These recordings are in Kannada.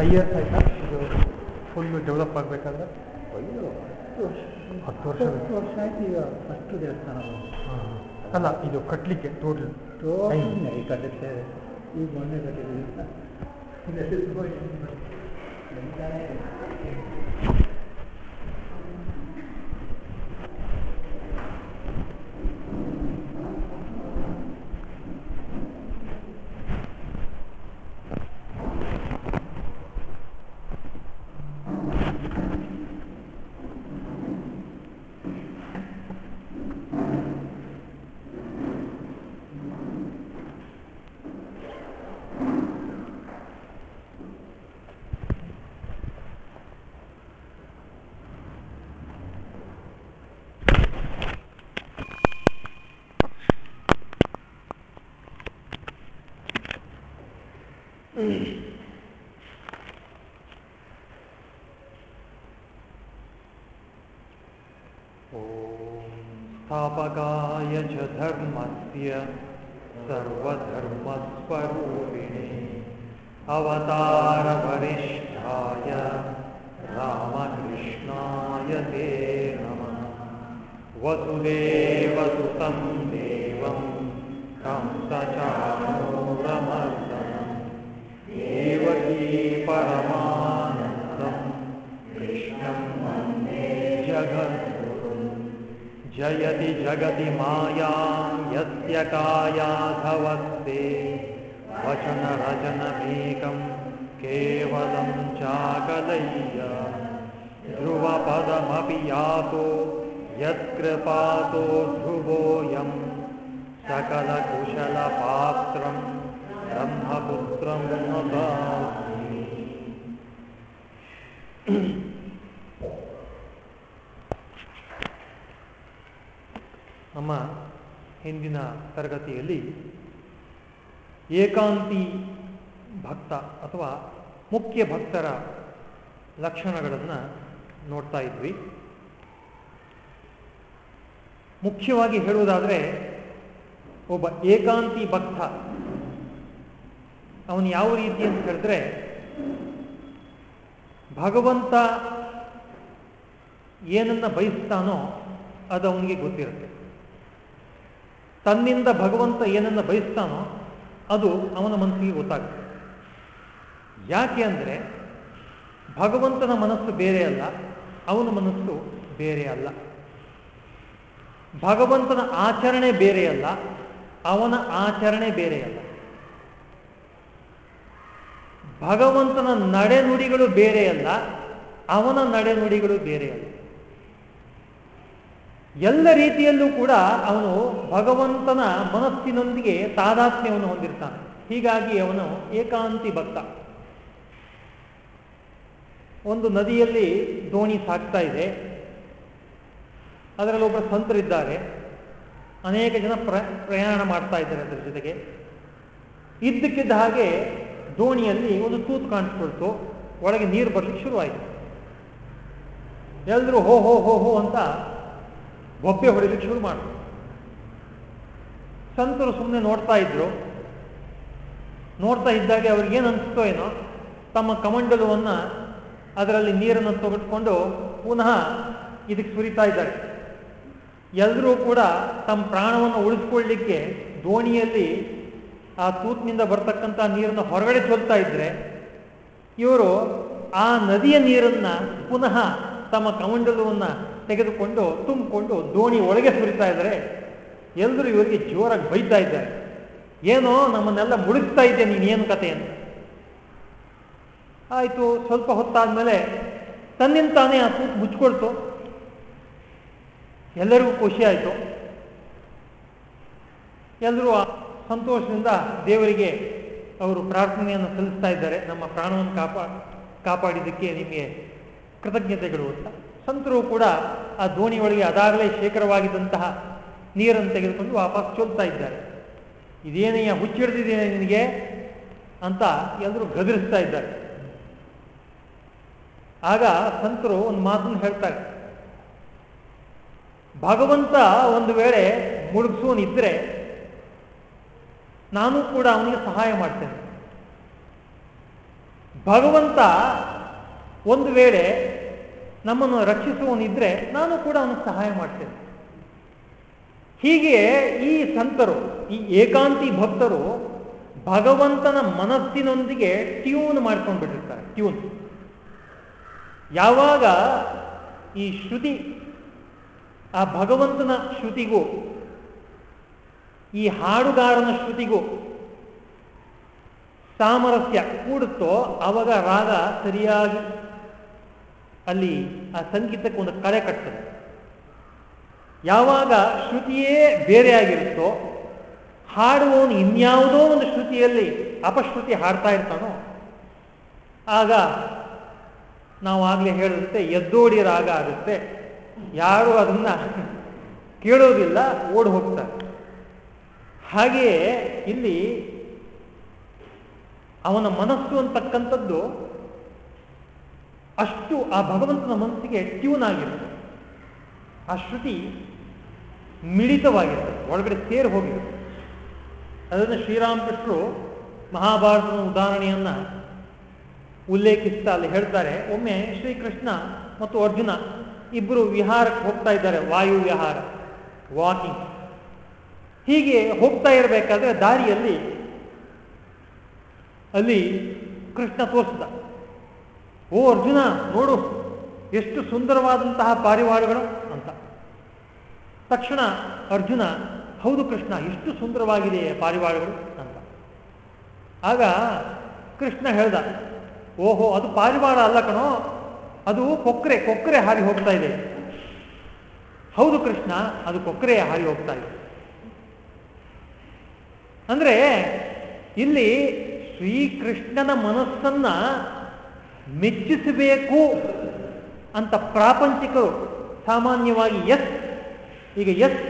ಫೈವ್ ಇಯರ್ಸ್ ಆಯ್ತಾ? ಇದು ಫುಲ್ ಡೆವಲಪ್ ಆಗಬೇಕಾದ್ರೆ? ಅಯ್ಯೋ ಹತ್ತು ವರ್ಷ. ಹತ್ತು ವರ್ಷ ಹತ್ತು ವರ್ಷ ಆಯ್ತು ಈಗ ಫಸ್ಟ್ ದೇವಸ್ಥಾನ ಬಂದು ಅಲ್ಲ ಇದು ಕಟ್ಟಲಿಕ್ಕೆ ಟೋಟಲ್ ಟೋಟಲ್ ಈ ಕಟ್ಟಕ್ಕೆ ಈಗ ಮೊನ್ನೆ ಕಟ್ಟಿದ್ದೀವಿ ಎಂತಾನೇ स्थापकाय च धर्मस्य सर्वधर्मस्वरूपिणे। अवतारवरिष्ठाय जयति जगति मायां यस्य कायाधवस्ते वचनरचनमेकं केवलं चाकलय्य। ध्रुवपदमपि यातो, यत्कृपातो ध्रुवोऽयं। सकलकुशलपात्रं ब्रह्मपुत्रं नतास्मि ನಮ್ಮ ಹಿಂದಿನ ತರಗತಿಯಲ್ಲಿ ಏಕಾಂತಿ ಭಕ್ತ ಅಥವಾ ಮುಖ್ಯ ಭಕ್ತರ ಲಕ್ಷಣಗಳನ್ನು ನೋಡ್ತಾ ಇದ್ವಿ. ಮುಖ್ಯವಾಗಿ ಹೇಳುವುದಾದರೆ ಒಬ್ಬ ಏಕಾಂತಿ ಭಕ್ತ, ಅವನು ಯಾವ ರೀತಿ ಅಂತ ಹೇಳಿದ್ರೆ ಭಗವಂತ ಏನನ್ನ ಬಯಸ್ತಾನೋ ಅದು ಅವನಿಗೆ ಗೊತ್ತಿರುತ್ತೆ. ತನ್ನಿಂದ ಭಗವಂತ ಏನನ್ನ ಬಯಸ್ತಾನೋ ಅದು ಅವನ ಮನಸ್ಸಿಗೆ ಗೊತ್ತಾಗುತ್ತೆ. ಯಾಕೆ ಅಂದರೆ ಭಗವಂತನ ಮನಸ್ಸು ಬೇರೆ ಅಲ್ಲ, ಅವನ ಮನಸ್ಸು ಬೇರೆ ಅಲ್ಲ. ಭಗವಂತನ ಆಚರಣೆ ಬೇರೆಯಲ್ಲ ಅವನ ಆಚರಣೆ ಬೇರೆಯಲ್ಲ ಭಗವಂತನ ನಡೆನುಡಿಗಳು ಬೇರೆಯಲ್ಲ ಅವನ ನಡೆನುಡಿಗಳು ಬೇರೆಯಲ್ಲ ಎಲ್ಲ ರೀತಿಯಲ್ಲೂ ಕೂಡ ಅವನು ಭಗವಂತನ ಮನಸ್ಸಿನೊಂದಿಗೆ ತಾದಾತ್ಮ್ಯವನ್ನು ಹೊಂದಿರ್ತಾನೆ. ಹೀಗಾಗಿ ಅವನು ಏಕಾಂತಿ ಭಕ್ತ. ಒಂದು ನದಿಯಲ್ಲಿ ದೋಣಿ ಸಾಕ್ತಾ ಇದೆ. ಅದರಲ್ಲಿ ಒಬ್ಬರು ಸಂತರಿದ್ದಾರೆ. ಅನೇಕ ಜನ ಪ್ರ, ಪ್ರಯಾಣ ಮಾಡ್ತಾ ಇದ್ದಾರೆ ಅದರ ಜೊತೆಗೆ. ಇದ್ದಕ್ಕಿದ್ದ ಹಾಗೆ ದೋಣಿಯಲ್ಲಿ ಒಂದು ತೂತು ಕಾಣಿಸ್ಕೊಳ್ತು. ಒಳಗೆ ನೀರು ಬರ್ಲಿಕ್ಕೆ ಶುರುವಾಯಿತು. ಎಲ್ಲರೂ ಹೋ ಹೋ ಹೋ ಹೋ ಅಂತ ಬೊಬ್ಬೆ ಹೊಡಿಲಿಕ್ಕೆ ಶುರು ಮಾಡಿದ್ರು ಸಂತರು ಸುಮ್ಮನೆ ನೋಡ್ತಾ ಇದ್ರು. ನೋಡ್ತಾ ಇದ್ದಾಗೆ ಅವ್ರಿಗೇನು ಅನಿಸ್ತೋ ಏನೋ, ತಮ್ಮ ಕಮಂಡಲವನ್ನು ಅದರಲ್ಲಿ ನೀರನ್ನು ತೆಗೆದುಕೊಂಡು ಪುನಃ ಇದಕ್ಕೆ ಸುರಿತಾ ಇದ್ದಾರೆ. ಎಲ್ಲರೂ ಕೂಡ ತಮ್ಮ ಪ್ರಾಣವನ್ನು ಉಳಿಸ್ಕೊಳ್ಳಿಕ್ಕೆ ದೋಣಿಯಲ್ಲಿ ಆ ತೂತ್ನಿಂದ ಬರ್ತಕ್ಕಂಥ ನೀರನ್ನು ಹೊರಗಡೆ ಚೊಲ್ತಾ ಇದ್ರೆ, ಇವರು ಆ ನದಿಯ ನೀರನ್ನ ಪುನಃ ತಮ್ಮ ಕಮಂಡಲವನ್ನು ತೆಗೆದುಕೊಂಡು ತುಂಬಿಕೊಂಡು ದೋಣಿ ಒಳಗೆ ಸುರಿತಾ ಇದ್ದಾರೆ. ಎಲ್ಲರೂ ಇವರಿಗೆ ಜೋರಾಗಿ ಬೈತಾ ಇದ್ದಾರೆ. ಏನೋ ನಮ್ಮನ್ನೆಲ್ಲ ಮುಳುಗ್ತಾ ಇದ್ದೆ ನೀನೇನು ಕತೆ ಅಂತ. ಆಯಿತು, ಸ್ವಲ್ಪ ಹೊತ್ತಾದ್ಮೇಲೆ ತನ್ನಿಂದ ತಾನೇ ಆ ತೂತು ಮುಚ್ಕೊಳ್ತು. ಎಲ್ಲರಿಗೂ ಖುಷಿ ಆಯಿತು. ಎಲ್ಲರೂ ಸಂತೋಷದಿಂದ ದೇವರಿಗೆ ಅವರು ಪ್ರಾರ್ಥನೆಯನ್ನು ಸಲ್ಲಿಸ್ತಾ ಇದ್ದಾರೆ. ನಮ್ಮ ಪ್ರಾಣವನ್ನು ಕಾಪಾ, ಕಾಪಾಡಿದ್ದಕ್ಕೆ ನಿಮಗೆ ಕೃತಜ್ಞತೆಗಳು ಅಂತ. ಸಂತರು ಕೂಡ ಆ ದೋಣಿಯೊಳಗೆ ಅದಾಗಲೇ ಶೇಖರವಾಗಿದ್ದಂತಹ ನೀರನ್ನು ತೆಗೆದುಕೊಂಡು ವಾಪಸ್ ಚೊಲ್ತಾ ಇದ್ದಾರೆ. ಇದೇನೆಯ ಹುಚ್ಚಿಡ್ದಿದ್ದೇನೆ ನಿನಗೆ ಅಂತ ಎಲ್ಲರೂ ಗದರಿಸ್ತಾ ಇದ್ದಾರೆ. ಆಗ ಸಂತರು ಒಂದು ಮಾತನ್ನು ಹೇಳ್ತಾರೆ. ಭಗವಂತ ಒಂದು ವೇಳೆ ಮುಳುಗಿಸೋನಿದ್ರೆ ನಾನು ಕೂಡ ಅವನಿಗೆ ಸಹಾಯ ಮಾಡ್ತೇನೆ. ಭಗವಂತ ಒಂದು ವೇಳೆ ನಮ್ಮನ್ನು ರಕ್ಷಿಸುವವನಿದ್ರೆ ನಾನು ಕೂಡ ಅವನಿಗೆ ಸಹಾಯ ಮಾಡ್ತೇನೆ. ಹೀಗೆ ಈ ಸಂತರು, ಈ ಏಕಾಂತಿ ಭಕ್ತರು ಭಗವಂತನ ಮನಸ್ಸಿನೊಂದಿಗೆ ಟ್ಯೂನ್ ಮಾಡ್ಕೊಂಡು ಬಿಟ್ಟಿರ್ತಾರೆ ಟ್ಯೂನ್. ಯಾವಾಗ ಈ ಶ್ರುತಿ, ಆ ಭಗವಂತನ ಶ್ರುತಿಗೂ, ಈ ಹಾಡುಗಾರನ ಶ್ರುತಿಗೂ ಸಾಮರಸ್ಯ ಕೂಡುತ್ತೋ ಅವಾಗ ರಾಗ ಸರಿಯಾಗಿ ಅಲ್ಲಿ ಆ ಸಂಗೀತಕ್ಕೆ ಒಂದು ಕಳೆ ಕಟ್ತದೆ. ಯಾವಾಗ ಶ್ರುತಿಯೇ ಬೇರೆಯಾಗಿರುತ್ತೋ ಹಾಡುವವನು ಇನ್ಯಾವುದೋ ಒಂದು ಶ್ರುತಿಯಲ್ಲಿ ಅಪಶ್ರುತಿ ಹಾಡ್ತಾ ಇರ್ತಾನೋ, ಆಗ ನಾವು ಆಗಲೇ ಹೇಳಿದಂತೆ ಎದ್ದೋಡಿ ರಾಗ ಆಗುತ್ತೆ. ಯಾರು ಅದನ್ನ ಕೇಳೋದಿಲ್ಲ, ಓಡಿ ಹೋಗ್ತಾರೆ. ಹಾಗೆಯೇ ಇಲ್ಲಿ ಅವನ ಮನಸ್ಸು ಅಂತಕ್ಕಂಥದ್ದು ಅಷ್ಟು ಆ ಭಗವಂತನ ಮನಸ್ಸಿಗೆ ಟ್ಯೂನ್ ಆಗಿರುತ್ತೆ. ಆ ಶ್ರುತಿ ಮಿಳಿತವಾಗಿರುತ್ತೆ. ಒಳಗಡೆ ಸೇರಿ ಹೋಗಿರುತ್ತೆ. ಅದನ್ನು ಶ್ರೀರಾಮಕೃಷ್ಣರು ಮಹಾಭಾರತದ ಉದಾಹರಣೆಯನ್ನ ಉಲ್ಲೇಖಿಸ್ತಾ ಅಲ್ಲಿ ಹೇಳ್ತಾರೆ. ಒಮ್ಮೆ ಶ್ರೀಕೃಷ್ಣ ಮತ್ತು ಅರ್ಜುನ ಇಬ್ಬರು ವಿಹಾರಕ್ಕೆ ಹೋಗ್ತಾ ಇದ್ದಾರೆ. ವಾಯು ವಿಹಾರ ವಾಕಿಂಗ್ ಹೀಗೆ ಹೋಗ್ತಾ ಇರಬೇಕಾದ್ರೆ ದಾರಿಯಲ್ಲಿ ಅಲ್ಲಿ ಕೃಷ್ಣ ತೋರಿಸ್ದ. ಓ ಅರ್ಜುನ, ನೋಡು, ಎಷ್ಟು ಸುಂದರವಾದಂತಹ ಪಾರಿವಾಳಗಳು ಅಂತ. ತಕ್ಷಣ ಅರ್ಜುನ, ಹೌದು ಕೃಷ್ಣ ಎಷ್ಟು ಸುಂದರವಾಗಿದೆ ಪಾರಿವಾಳಗಳು ಅಂತ. ಆಗ ಕೃಷ್ಣ ಹೇಳ್ದ, ಓಹೋ, ಅದು ಪಾರಿವಾಳ ಅಲ್ಲ ಕಣೋ, ಅದು ಕೊಕ್ಕರೆ ಕೊಕ್ಕರೆ ಹಾರಿ ಹೋಗ್ತಾ ಇದೆ. ಹೌದು ಕೃಷ್ಣ, ಅದು ಕೊಕ್ಕರೆ ಹಾರಿ ಹೋಗ್ತಾ ಇದೆ. ಅಂದ್ರೆ ಇಲ್ಲಿ ಶ್ರೀಕೃಷ್ಣನ ಮನಸ್ಸನ್ನ ಮೆಚ್ಚಿಸಬೇಕು ಅಂತ ಪ್ರಾಪಂಚಿಕರು ಸಾಮಾನ್ಯವಾಗಿ ಎಸ್, ಈಗ ಎಸ್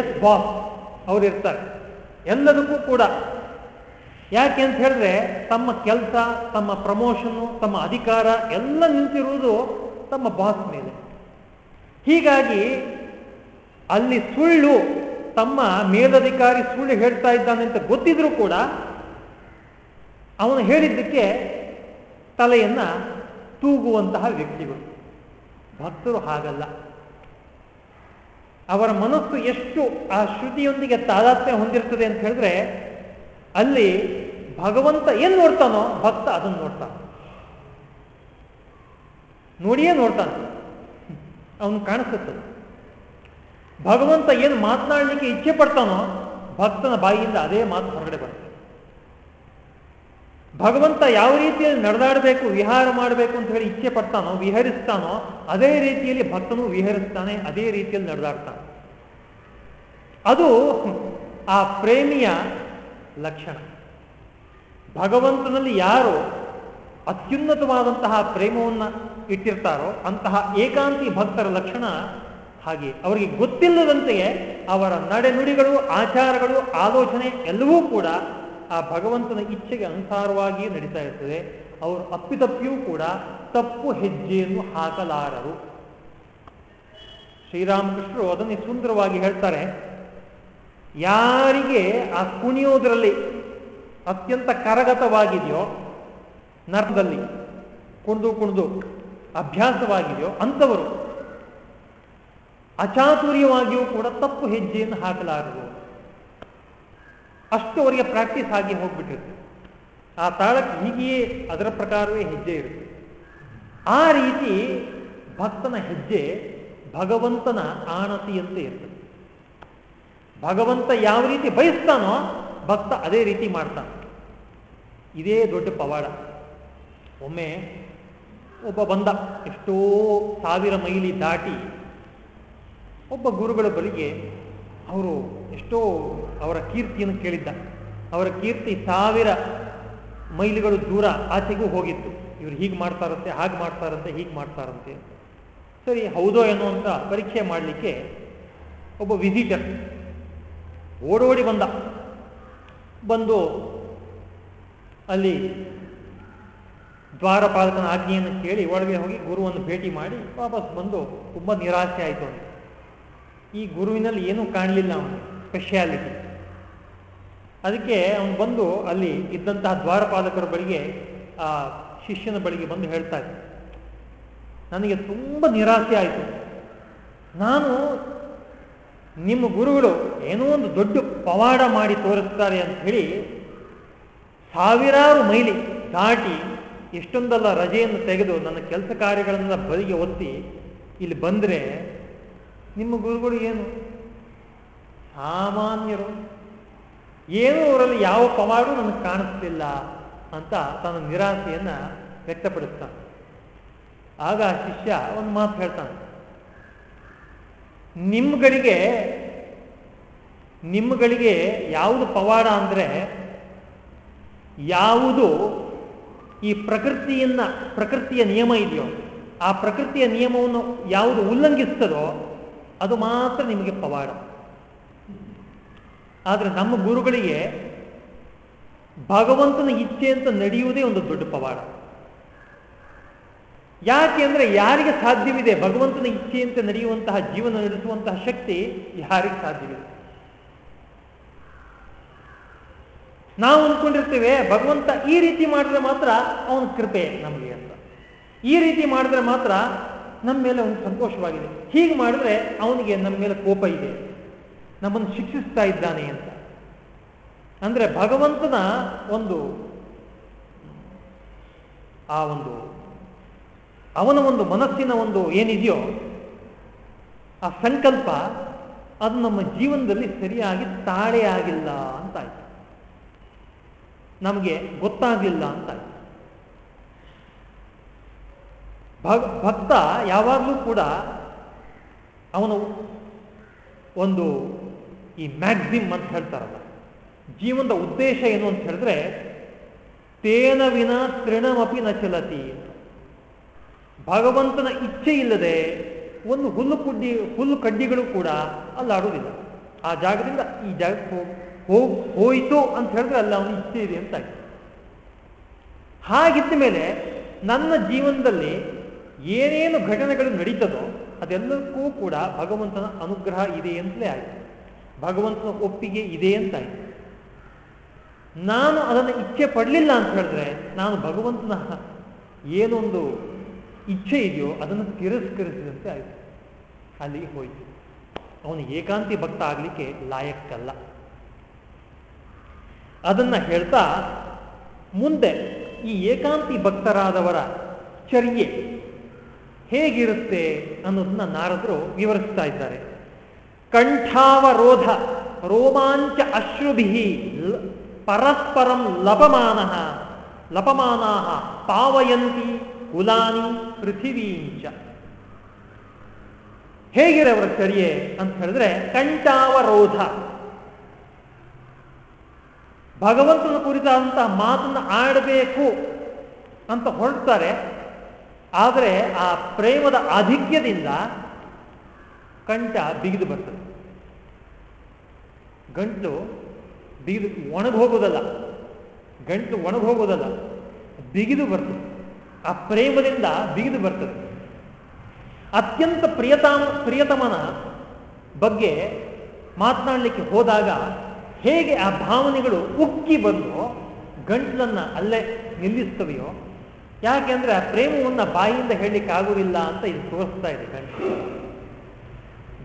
ಎಸ್ ಬಾಸ್ ಅವರು ಇರ್ತಾರೆ ಎಲ್ಲದಕ್ಕೂ ಕೂಡ. ಯಾಕೆ ಅಂತ ಹೇಳಿದ್ರೆ ತಮ್ಮ ಕೆಲಸ, ತಮ್ಮ ಪ್ರಮೋಷನ್ನು, ತಮ್ಮ ಅಧಿಕಾರ ಎಲ್ಲ ನಿಂತಿರುವುದು ತಮ್ಮ ಬಾಸ್ ಮೇಲೆ. ಹೀಗಾಗಿ ಅಲ್ಲಿ ಸುಳ್ಳು, ತಮ್ಮ ಮೇಲಧಿಕಾರಿ ಸುಳ್ಳು ಹೇಳ್ತಾ ಇದ್ದಾನೆ ಅಂತ ಗೊತ್ತಿದ್ರೂ ಕೂಡ ಅವನು ಹೇಳಿದ್ದಕ್ಕೆ ತಲೆಯನ್ನ ತೂಗುವಂತಹ ವ್ಯಕ್ತಿಗಳು. ಭಕ್ತರು ಹಾಗಲ್ಲ. ಅವರ ಮನಸ್ಸು ಎಷ್ಟು ಆ ಶ್ರುತಿಯೊಂದಿಗೆ ತಾದಾತ್ಮ್ಯ ಹೊಂದಿರ್ತದೆ ಅಂತ ಹೇಳಿದ್ರೆ, ಅಲ್ಲಿ ಭಗವಂತ ಏನ್ ನೋಡ್ತಾನೋ ಭಕ್ತ ಅದನ್ನು ನೋಡ್ತಾನ. ನೋಡಿಯೇ ನೋಡ್ತಾನೆ. ಅವನು ಕಾಣಿಸುತ್ತದೆ ಭಗವಂತ ಏನು ಮಾತನಾಡಲಿಕ್ಕೆ ಇಚ್ಛೆ ಪಡ್ತಾನೋ ಭಕ್ತನ ಬಾಯಿಯಿಂದ ಅದೇ ಮಾತು ಹೊರಗಡೆ ಬರ್ತದೆ ಭಗವಂತ ಯಾವ ರೀತಿಯಲ್ಲಿ ನಡೆದಾಡಬೇಕು, ವಿಹಾರ ಮಾಡಬೇಕು ಅಂತ ಹೇಳಿ ಇಚ್ಛೆ ಪಡ್ತಾನೋ, ವಿಹರಿಸ್ತಾನೋ, ಅದೇ ರೀತಿಯಲ್ಲಿ ಭಕ್ತನು ವಿಹರಿಸ್ತಾನೆ, ಅದೇ ರೀತಿಯಲ್ಲಿ ನಡೆದಾಡ್ತಾನೆ. ಅದು ಆ ಪ್ರೇಮಿಯ ಲಕ್ಷಣ. ಭಗವಂತನಲ್ಲಿ ಯಾರು ಅತ್ಯುನ್ನತವಾದಂತಹ ಪ್ರೇಮವನ್ನು ಇಟ್ಟಿರ್ತಾರೋ ಅಂತಹ ಏಕಾಂತಿ ಭಕ್ತರ ಲಕ್ಷಣ ಹಾಗೆ. ಅವರಿಗೆ ಗೊತ್ತಿಲ್ಲದಂತೆಯೇ ಅವರ ನಡೆನುಡಿಗಳು, ಆಚಾರಗಳು, ಆಲೋಚನೆ ಎಲ್ಲವೂ ಕೂಡ ಆ ಭಗವಂತನ ಇಚ್ಛೆಗೆ ಅನುಸಾರವಾಗಿಯೇ ನಡೀತಾ ಇರ್ತದೆ. ಅವರು ಅಪ್ಪಿತಪ್ಪಿಯೂ ಕೂಡ ತಪ್ಪು ಹೆಜ್ಜೆಯನ್ನು ಹಾಕಲಾರರು. ಶ್ರೀರಾಮಕೃಷ್ಣರು ಅದನ್ನೇ ಸುಂದರವಾಗಿ ಹೇಳ್ತಾರೆ. ಯಾರಿಗೆ ಆ ಕುಣಿಯೋದ್ರಲ್ಲಿ ಅತ್ಯಂತ ಕರಗತವಾಗಿದೆಯೋ, ನರ್ದಲ್ಲಿ ಕುಣಿದು ಕುಣಿದು ಅಭ್ಯಾಸವಾಗಿದೆಯೋ, ಅಂಥವರು ಅಚಾತುರ್ಯವಾಗಿಯೂ ಕೂಡ ತಪ್ಪು ಹೆಜ್ಜೆಯನ್ನು ಹಾಕಲಾರರು. ಅಷ್ಟು ಅವರಿಗೆ ಪ್ರಾಕ್ಟೀಸ್ ಆಗಿ ಹೋಗ್ಬಿಟ್ಟಿರುತ್ತೆ. ಆ ತಾಳಕ್ಕೆ ಹೀಗೆಯೇ ಅದರ ಪ್ರಕಾರವೇ ಹೆಜ್ಜೆ ಇರುತ್ತೆ. ಆ ರೀತಿ ಭಕ್ತನ ಹೆಜ್ಜೆ ಭಗವಂತನ ಆಣತಿಯಂತೆ ಇರ್ತದೆ. ಭಗವಂತ ಯಾವ ರೀತಿ ಬಯಸ್ತಾನೋ ಭಕ್ತ ಅದೇ ರೀತಿ ಮಾಡ್ತಾನೆ. ಇದೇ ದೊಡ್ಡ ಪವಾಡ. ಒಮ್ಮೆ ಒಬ್ಬ ಬಂದ, ಎಷ್ಟೋ ಸಾವಿರ ಮೈಲಿ ದಾಟಿ ಒಬ್ಬ ಗುರುಗಳ ಬಳಿಗೆ ಅವರು ಎಷ್ಟೋ ಅವರ ಕೀರ್ತಿಯನ್ನು ಕೇಳಿದ್ದ. ಅವರ ಕೀರ್ತಿ ಸಾವಿರ ಮೈಲಿಗಳು ದೂರ ಆಚೆಗೂ ಹೋಗಿತ್ತು. ಇವರು ಹೀಗೆ ಮಾಡ್ತಾರಂತೆ, ಹಾಗೆ ಮಾಡ್ತಾರಂತೆ, ಹೀಗೆ ಮಾಡ್ತಾರಂತೆ ಸರಿ, ಹೌದೋ ಅಂತ ಪರೀಕ್ಷೆ ಮಾಡಲಿಕ್ಕೆ ಒಬ್ಬ ವಿಸಿಟರ್ ಓಡೋಡಿ ಬಂದ. ಬಂದು ಅಲ್ಲಿ ದ್ವಾರಪಾಲಕನ ಆಜ್ಞೆಯನ್ನು ಕೇಳಿ ಒಳಗೆ ಹೋಗಿ ಗುರುವನ್ನು ಭೇಟಿ ಮಾಡಿ ವಾಪಸ್ ಬಂದು ತುಂಬ ನಿರಾಸೆ ಆಯಿತು ಅವನಿಗೆ. ಈ ಗುರುವಿನಲ್ಲಿ ಏನೂ ಕಾಣಲಿಲ್ಲ ಅವನು ಸ್ಪೆಷಾಲಿಟಿ ಅದಕ್ಕೆ ಅವನು ಬಂದು ಅಲ್ಲಿ ಇದ್ದಂತಹ ದ್ವಾರಪಾಲಕರ ಬಳಿಗೆ, ಆ ಶಿಷ್ಯನ ಬಳಿಗೆ ಬಂದು ಹೇಳ್ತಾ ನನಗೆ ತುಂಬ ನಿರಾಸೆ ಆಯಿತು. ನಾನು ನಿಮ್ಮ ಗುರುಗಳು ಏನೋ ಒಂದು ದೊಡ್ಡ ಪವಾಡ ಮಾಡಿ ತೋರಿಸ್ತಾರೆ ಅಂತ ಹೇಳಿ ಸಾವಿರಾರು ಮೈಲಿ ದಾಟಿ ಎಷ್ಟೊಂದೆಲ್ಲ ರಜೆಯನ್ನು ತೆಗೆದು ನನ್ನ ಕೆಲಸ ಕಾರ್ಯಗಳನ್ನೆಲ್ಲ ಬದಿಗೆ ಒತ್ತಿ ಇಲ್ಲಿ ಬಂದರೆ ನಿಮ್ಮ ಗುರುಗಳು ಏನು? ಸಾಮಾನ್ಯರು. ಏನೂ ಅವರಲ್ಲಿ ಯಾವ ಪವಾಡು ನನಗೆ ಕಾಣಿಸ್ತಿಲ್ಲ ಅಂತ ತನ್ನ ನಿರಾಸೆಯನ್ನ ವ್ಯಕ್ತಪಡಿಸ್ತಾನೆ. ಆಗ ಶಿಷ್ಯ ಒಂದು ಮಾತು ಹೇಳ್ತಾನೆ. ನಿಮ್ಗಳಿಗೆ ನಿಮ್ಗಳಿಗೆ ಯಾವುದು ಪವಾಡ ಅಂದರೆ ಯಾವುದು ಈ ಪ್ರಕೃತಿಯನ್ನ, ಪ್ರಕೃತಿಯ ನಿಯಮ ಇದೆಯೋ, ಆ ಪ್ರಕೃತಿಯ ನಿಯಮವನ್ನು ಯಾವುದು ಉಲ್ಲಂಘಿಸ್ತದೋ ಅದು ಮಾತ್ರ ನಿಮಗೆ ಪವಾಡ. ಆದರೆ ನಮ್ಮ ಗುರುಗಳಿಗೆ ಭಗವಂತನ ಇಚ್ಛೆ ಅಂತ ನಡೆಯುವುದೇ ಒಂದು ದೊಡ್ಡ ಪವಾಡ. ಯಾಕೆ ಅಂದ್ರೆ ಯಾರಿಗೆ ಸಾಧ್ಯವಿದೆ ಭಗವಂತನ ಇಚ್ಛೆಯಂತೆ ನಡೆಯುವಂತಹ ಜೀವನ ನಡೆಸುವಂತಹ ಶಕ್ತಿ ಯಾರಿಗೆ ಸಾಧ್ಯವಿದೆ? ನಾವು ಅಂದ್ಕೊಂಡಿರ್ತೇವೆ ಭಗವಂತ ಈ ರೀತಿ ಮಾಡಿದ್ರೆ ಮಾತ್ರ ಅವನ ಕೃಪೆ ನಮಗೆ ಅಂತ. ಈ ರೀತಿ ಮಾಡಿದ್ರೆ ಮಾತ್ರ ನಮ್ಮ ಮೇಲೆ ಅವನು ಸಂತೋಷವಾಗಿದೆ. ಹೀಗೆ ಮಾಡಿದ್ರೆ ಅವನಿಗೆ ನಮ್ಮ ಮೇಲೆ ಕೋಪ ಇದೆ. ನಮ್ಮನ್ನು ಶಿಕ್ಷಿಸ್ತಾ ಇದ್ದಾನೆ ಅಂತ. ಅಂದರೆ ಭಗವಂತನ ಒಂದು, ಆ ಒಂದು, ಅವನ ಒಂದು ಮನಸ್ಸಿನ ಒಂದು ಏನಿದೆಯೋ, ಆ ಸಂಕಲ್ಪ ಅದು ನಮ್ಮ ಜೀವನದಲ್ಲಿ ಸರಿಯಾಗಿ ತಾಳೆ ಆಗಿಲ್ಲ ಅಂತಾಯ್ತು ನಮಗೆ ಗೊತ್ತಾಗಲಿಲ್ಲ ಅಂತಾಯ್ತು ಭಗ್ ಭಕ್ತ ಯಾವಾಗಲೂ ಕೂಡ ಅವನು ಒಂದು ಈ ಮ್ಯಾಕ್ಸಿಮ್ ಅಂತ ಹೇಳ್ತಾರಲ್ಲ, ಜೀವನದ ಉದ್ದೇಶ ಏನು ಅಂತ ಹೇಳಿದ್ರೆ, ತೇನ ವಿನ ತೃಣಮಪಿ ನ ಚಲತಿ ಭಗವಂತನ ಇಚ್ಛೆ ಇಲ್ಲದೆ ಒಂದು ಹುಲ್ಲು ಕುಡ್ಡಿ, ಹುಲ್ಲು ಕಡ್ಡಿಗಳು ಕೂಡ ಅಲ್ಲಾಡುವುದಿಲ್ಲ. ಆ ಜಾಗದಿಂದ ಈ ಜಾಗಕ್ಕೆ ಹೋಗ್ ಹೋಯಿತು ಅಂತ ಹೇಳಿದ್ರೆ ಅಲ್ಲಿ ಅವನ ಇಚ್ಛೆ ಇದೆ ಅಂತ ಹಾಗಿದ್ದ ಮೇಲೆ ನನ್ನ ಜೀವನದಲ್ಲಿ ಏನೇನು ಘಟನೆಗಳು ನಡೀತದೋ ಅದೆಲ್ಲಕ್ಕೂ ಕೂಡ ಭಗವಂತನ ಅನುಗ್ರಹ ಇದೆ ಅಂತಲೇ ಆಯಿತು. ಭಗವಂತನ ಒಪ್ಪಿಗೆ ಇದೆ ಅಂತಾಯಿತು ನಾನು ಅದನ್ನು ಇಚ್ಛೆ ಪಡಲಿಲ್ಲ ಅಂತ ಹೇಳಿದ್ರೆ ನಾನು ಭಗವಂತನ ಏನೊಂದು ಇಚ್ಛೆ ಇದೆಯೋ ಅದನ್ನು ತಿರಸ್ಕರಿಸಿದಂತೆ ಆಯಿತು. ಅಲ್ಲಿಗೆ ಹೋಯಿತು. ಅವನು ಏಕಾಂತಿ ಭಕ್ತ ಆಗಲಿಕ್ಕೆ ಲಾಯಕ್ಕಲ್ಲ. ಅದನ್ನ ಹೇಳ್ತಾ ಮುಂದೆ ಈ ಏಕಾಂತಿ ಭಕ್ತರಾದವರ ಚರ್ಯೆ ಹೇಗಿರುತ್ತೆ ಅನ್ನೋದನ್ನ ನಾರದರು ವಿವರಿಸ್ತಾ ಇದ್ದಾರೆ. ಕಂಠಾವರೋಧ, ರೋಮಾಂಚ ಅಶ್ರುಭಿ ಪರಸ್ಪರಂ ಲಪಮಾನ ಲಪಮಾನ ಪಾವಯಂತಿ ಕುಲಾನಿ ಪೃಥಿವೀಂಚ. ಹೇಗಿರೆ ಅವರ ಚರ್ಯೆ ಅಂತ ಹೇಳಿದ್ರೆ ಕಂಠಾವರೋಧ. ಭಗವಂತನ ಕುರಿತಾದಂತಹ ಮಾತನ್ನ ಆಡಬೇಕು ಅಂತ ಹೊರಡ್ತಾರೆ. ಆದರೆ ಆ ಪ್ರೇಮದ ಆಧಿಕ್ಯದಿಂದ ಕಂಠ ಬಿಗಿದು ಬರ್ತದೆ. ಗಂಟು ಬಿಗಿದು ಒಣಗೋಗೋದಲ್ಲ, ಗಂಟು ಒಣಗೋಗೋದಲ್ಲ, ಬಿಗಿದು ಬರ್ತದೆ. ಆ ಪ್ರೇಮದಿಂದ ಬಿಗಿದು ಬರ್ತದೆ. ಅತ್ಯಂತ ಪ್ರಿಯತಮ, ಪ್ರಿಯತಮನ ಬಗ್ಗೆ ಮಾತನಾಡಲಿಕ್ಕೆ ಹೋದಾಗ ಹೇಗೆ ಆ ಭಾವನೆಗಳು ಉಕ್ಕಿ ಬಂದು, ಗಂಟ್ಲನ್ನು ಅಲ್ಲೇ ನಿಲ್ಲಿಸ್ತವೆಯೋ ಯಾಕೆಂದ್ರೆ ಆ ಪ್ರೇಮವನ್ನ ಬಾಯಿಯಿಂದ ಹೇಳಲಿಕ್ಕೆ ಆಗುವುದಿಲ್ಲ ಅಂತ ಇದು ತೋರಿಸ್ತಾ ಇದೆ ಕಣ್ಣು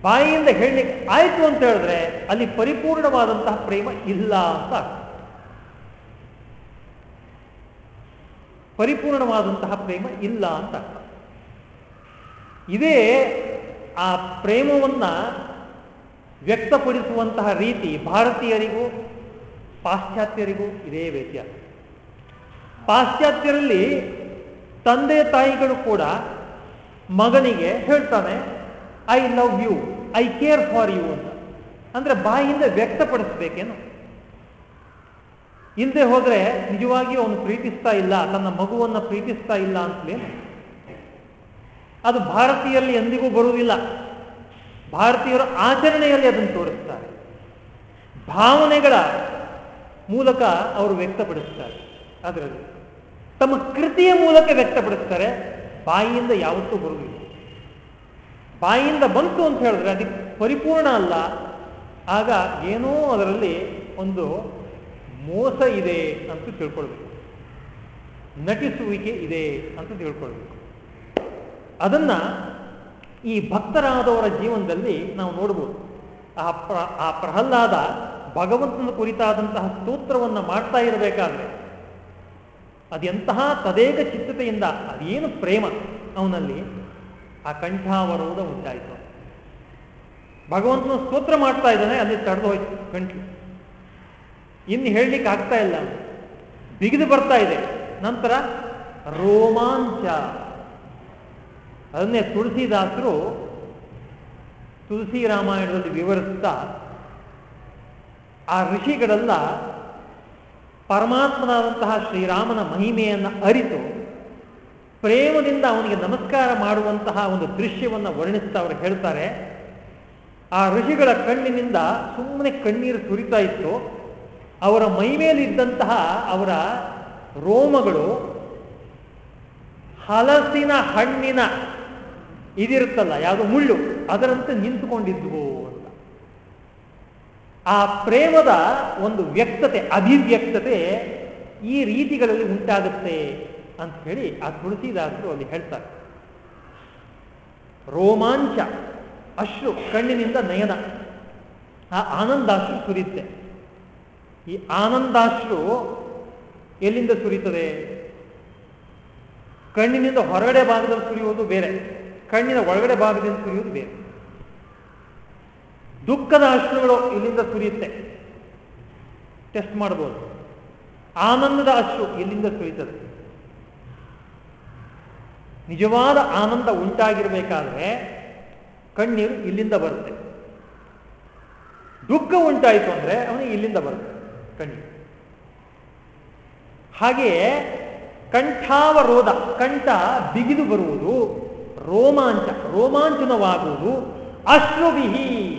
ಬಾಯಿಯಿಂದ ಹೇಳಲಿಕ್ಕೆ ಆಯ್ತು ಅಂತ ಹೇಳಿದ್ರೆ ಅಲ್ಲಿ ಪರಿಪೂರ್ಣವಾದಂತಹ ಪ್ರೇಮ ಇಲ್ಲ ಅಂತ ಪರಿಪೂರ್ಣವಾದಂತಹ ಪ್ರೇಮ ಇಲ್ಲ ಅಂತ ಇದೇ ಆ ಪ್ರೇಮವನ್ನ ವ್ಯಕ್ತಪಡಿಸುವಂತಹ ರೀತಿ ಭಾರತೀಯರಿಗೂ, ಪಾಶ್ಚಾತ್ಯರಿಗೂ ಇದೇ ವ್ಯತ್ಯಾಸ. ಪಾಶ್ಚಾತ್ಯರಲ್ಲಿ ತಂದೆ ತಾಯಿಗಳು ಕೂಡ ಮಗನಿಗೆ ಹೇಳ್ತಾನೆ I love you I care for you ಅಂತ. ಅಂದ್ರೆ ಬಾಯಿಂದ ವ್ಯಕ್ತಪಡಿಸ್ಬೇಕೇನು? ಇಲ್ಲದೆ ಹೋದ್ರೆ ನಿಜವಾಗಿಯೂ ಅವನು ಪ್ರೀತಿಸ್ತಾ ಇಲ್ಲ, ತನ್ನ ಮಗುವನ್ನ ಪ್ರೀತಿಸ್ತಾ ಇಲ್ಲ ಅಂತಲೇ ಅದು ಭಾರತೀಯಲ್ಲಿ ಎಂದಿಗೂ ಬರುವುದಿಲ್ಲ. ಭಾರತೀಯರು ಆಚರಣೆಯಲ್ಲಿ ಅದನ್ನು ತೋರಿಸ್ತಾರೆ. ಭಾವನೆಗಳ ಮೂಲಕ ಅವರು ವ್ಯಕ್ತಪಡಿಸ್ತಾರೆ. ಅದರಲ್ಲಿ ತಮ್ಮ ಕೃತಿಯ ಮೂಲಕ ವ್ಯಕ್ತಪಡಿಸ್ತಾರೆ, ಬಾಯಿಯಿಂದ ಯಾವತ್ತೂ ಬರುವುದಿಲ್ಲ. ಬಾಯಿಯಿಂದ ಬಂತು ಅಂತ ಹೇಳಿದ್ರೆ ಅದಕ್ಕೆ ಪರಿಪೂರ್ಣ ಅಲ್ಲ. ಆಗ ಏನೋ ಅದರಲ್ಲಿ ಒಂದು ಮೋಸ ಇದೆ ಅಂತ ತಿಳ್ಕೊಳ್ಬೇಕು. ನಟಿಸುವಿಕೆ ಇದೆ ಅಂತ ತಿಳ್ಕೊಳ್ಬೇಕು. ಅದನ್ನ ಈ ಭಕ್ತರಾದವರ ಜೀವನದಲ್ಲಿ ನಾವು ನೋಡ್ಬೋದು. ಆ ಪ್ರ, ಆ ಪ್ರಹ್ಲಾದ ಭಗವಂತನ ಕುರಿತಾದಂತಹ ಸ್ತೋತ್ರವನ್ನು ಮಾಡ್ತಾ ಇರಬೇಕಾದ್ರೆ ಅದೆಂತಹ ತದೇಕ ಚಿತ್ತತೆಯಿಂದ, ಅದೇನು ಪ್ರೇಮ ಅವನಲ್ಲಿ, ಆ ಕಂಠಾವರೋಧ ಉಂಟಾಯಿತು. ಭಗವಂತನ ಸ್ತೋತ್ರ ಮಾಡ್ತಾ ಇದ್ದಾನೆ, ಅಲ್ಲಿ ತಡೆದು ಹೋಯ್ತು ಕಂಠು ಇನ್ನು ಹೇಳಲಿಕ್ಕೆ ಆಗ್ತಾ ಇಲ್ಲ. ಬಿಗಿದು ಬರ್ತಾ ಇದೆ. ನಂತರ ರೋಮಾಂಚ. ಅದನ್ನೇ ತುಳಸಿದಾಸರು ತುಳಸಿ ರಾಮಾಯಣದಲ್ಲಿ ವಿವರಿಸ್ತಾ, ಆ ಋಷಿಗಳೆಲ್ಲ ಪರಮಾತ್ಮನಾದಂತಹ ಶ್ರೀರಾಮನ ಮಹಿಮೆಯನ್ನು ಅರಿತು ಪ್ರೇಮದಿಂದ ಅವನಿಗೆ ನಮಸ್ಕಾರ ಮಾಡುವಂತಹ ಒಂದು ದೃಶ್ಯವನ್ನು ವರ್ಣಿಸ್ತಾ ಅವರು ಹೇಳ್ತಾರೆ. ಆ ಋಷಿಗಳ ಕಣ್ಣಿನಿಂದ ಸುಮ್ಮನೆ ಕಣ್ಣೀರು ಸುರಿತಾ ಇತ್ತು. ಅವರ ಮೈ ಮೇಲಿದ್ದಂತಹ ಅವರ ರೋಮಗಳು ಹಲಸಿನ ಹಣ್ಣಿನ ಇದಿರುತ್ತಲ್ಲ, ಯಾವುದು ಮುಳ್ಳು, ಅದರಂತೆ ನಿಂತುಕೊಂಡಿದ್ವು. ಆ ಪ್ರೇಮದ ಒಂದು ವ್ಯಕ್ತತೆ, ಅಭಿವ್ಯಕ್ತತೆ ಈ ರೀತಿಗಳಲ್ಲಿ ಉಂಟಾಗುತ್ತೆ ಅಂತ ಹೇಳಿ ಆ ತುಳಸಿದಾಸರು ಅಲ್ಲಿ ಹೇಳ್ತಾರೆ. ರೋಮಾಂಚ ಅಶ್ರು ಕಣ್ಣಿನಿಂದ ನಯನ. ಆ ಆನಂದಾಶ್ರು ಸುರಿಯುತ್ತೆ. ಈ ಆನಂದಾಶ್ರು ಎಲ್ಲಿಂದ ಸುರಿತದೆ? ಕಣ್ಣಿನಿಂದ ಹೊರಗಡೆ ಭಾಗದಲ್ಲಿ ಸುರಿಯುವುದು ಬೇರೆ. ಕಣ್ಣಿನ ಒಳಗಡೆ ಭಾಗದಿಂದ ಸುರಿಯುವುದು ಬೇರೆ. ದುಃಖದ ಅಶ್ರುಗಳು ಇಲ್ಲಿಂದ ಸುರಿಯುತ್ತೆ. ಟೆಸ್ಟ್ ಮಾಡಬಹುದು ಆನಂದದ ಅಶ್ರು ಇಲ್ಲಿಂದ ಸುರಿತದೆ. ನಿಜವಾದ ಆನಂದ ಉಂಟಾಗಿರಬೇಕಾದ್ರೆ ಕಣ್ಣೀರು ಇಲ್ಲಿಂದ ಬರುತ್ತೆ. ದುಃಖ ಉಂಟಾಯಿತು ಅಂದ್ರೆ ಅವನಿಗೆ ಇಲ್ಲಿಂದ ಬರುತ್ತೆ ಕಣ್ಣೀರು. ಹಾಗೆಯೇ ಕಂಠಾವರೋಧ, ಕಂಠ ಬಿಗಿದು ಬರುವುದು ರೋಮಾಂಚ, ರೋಮಾಂಚನವಾಗುವುದು ಅಶ್ರುಬಿಹಿ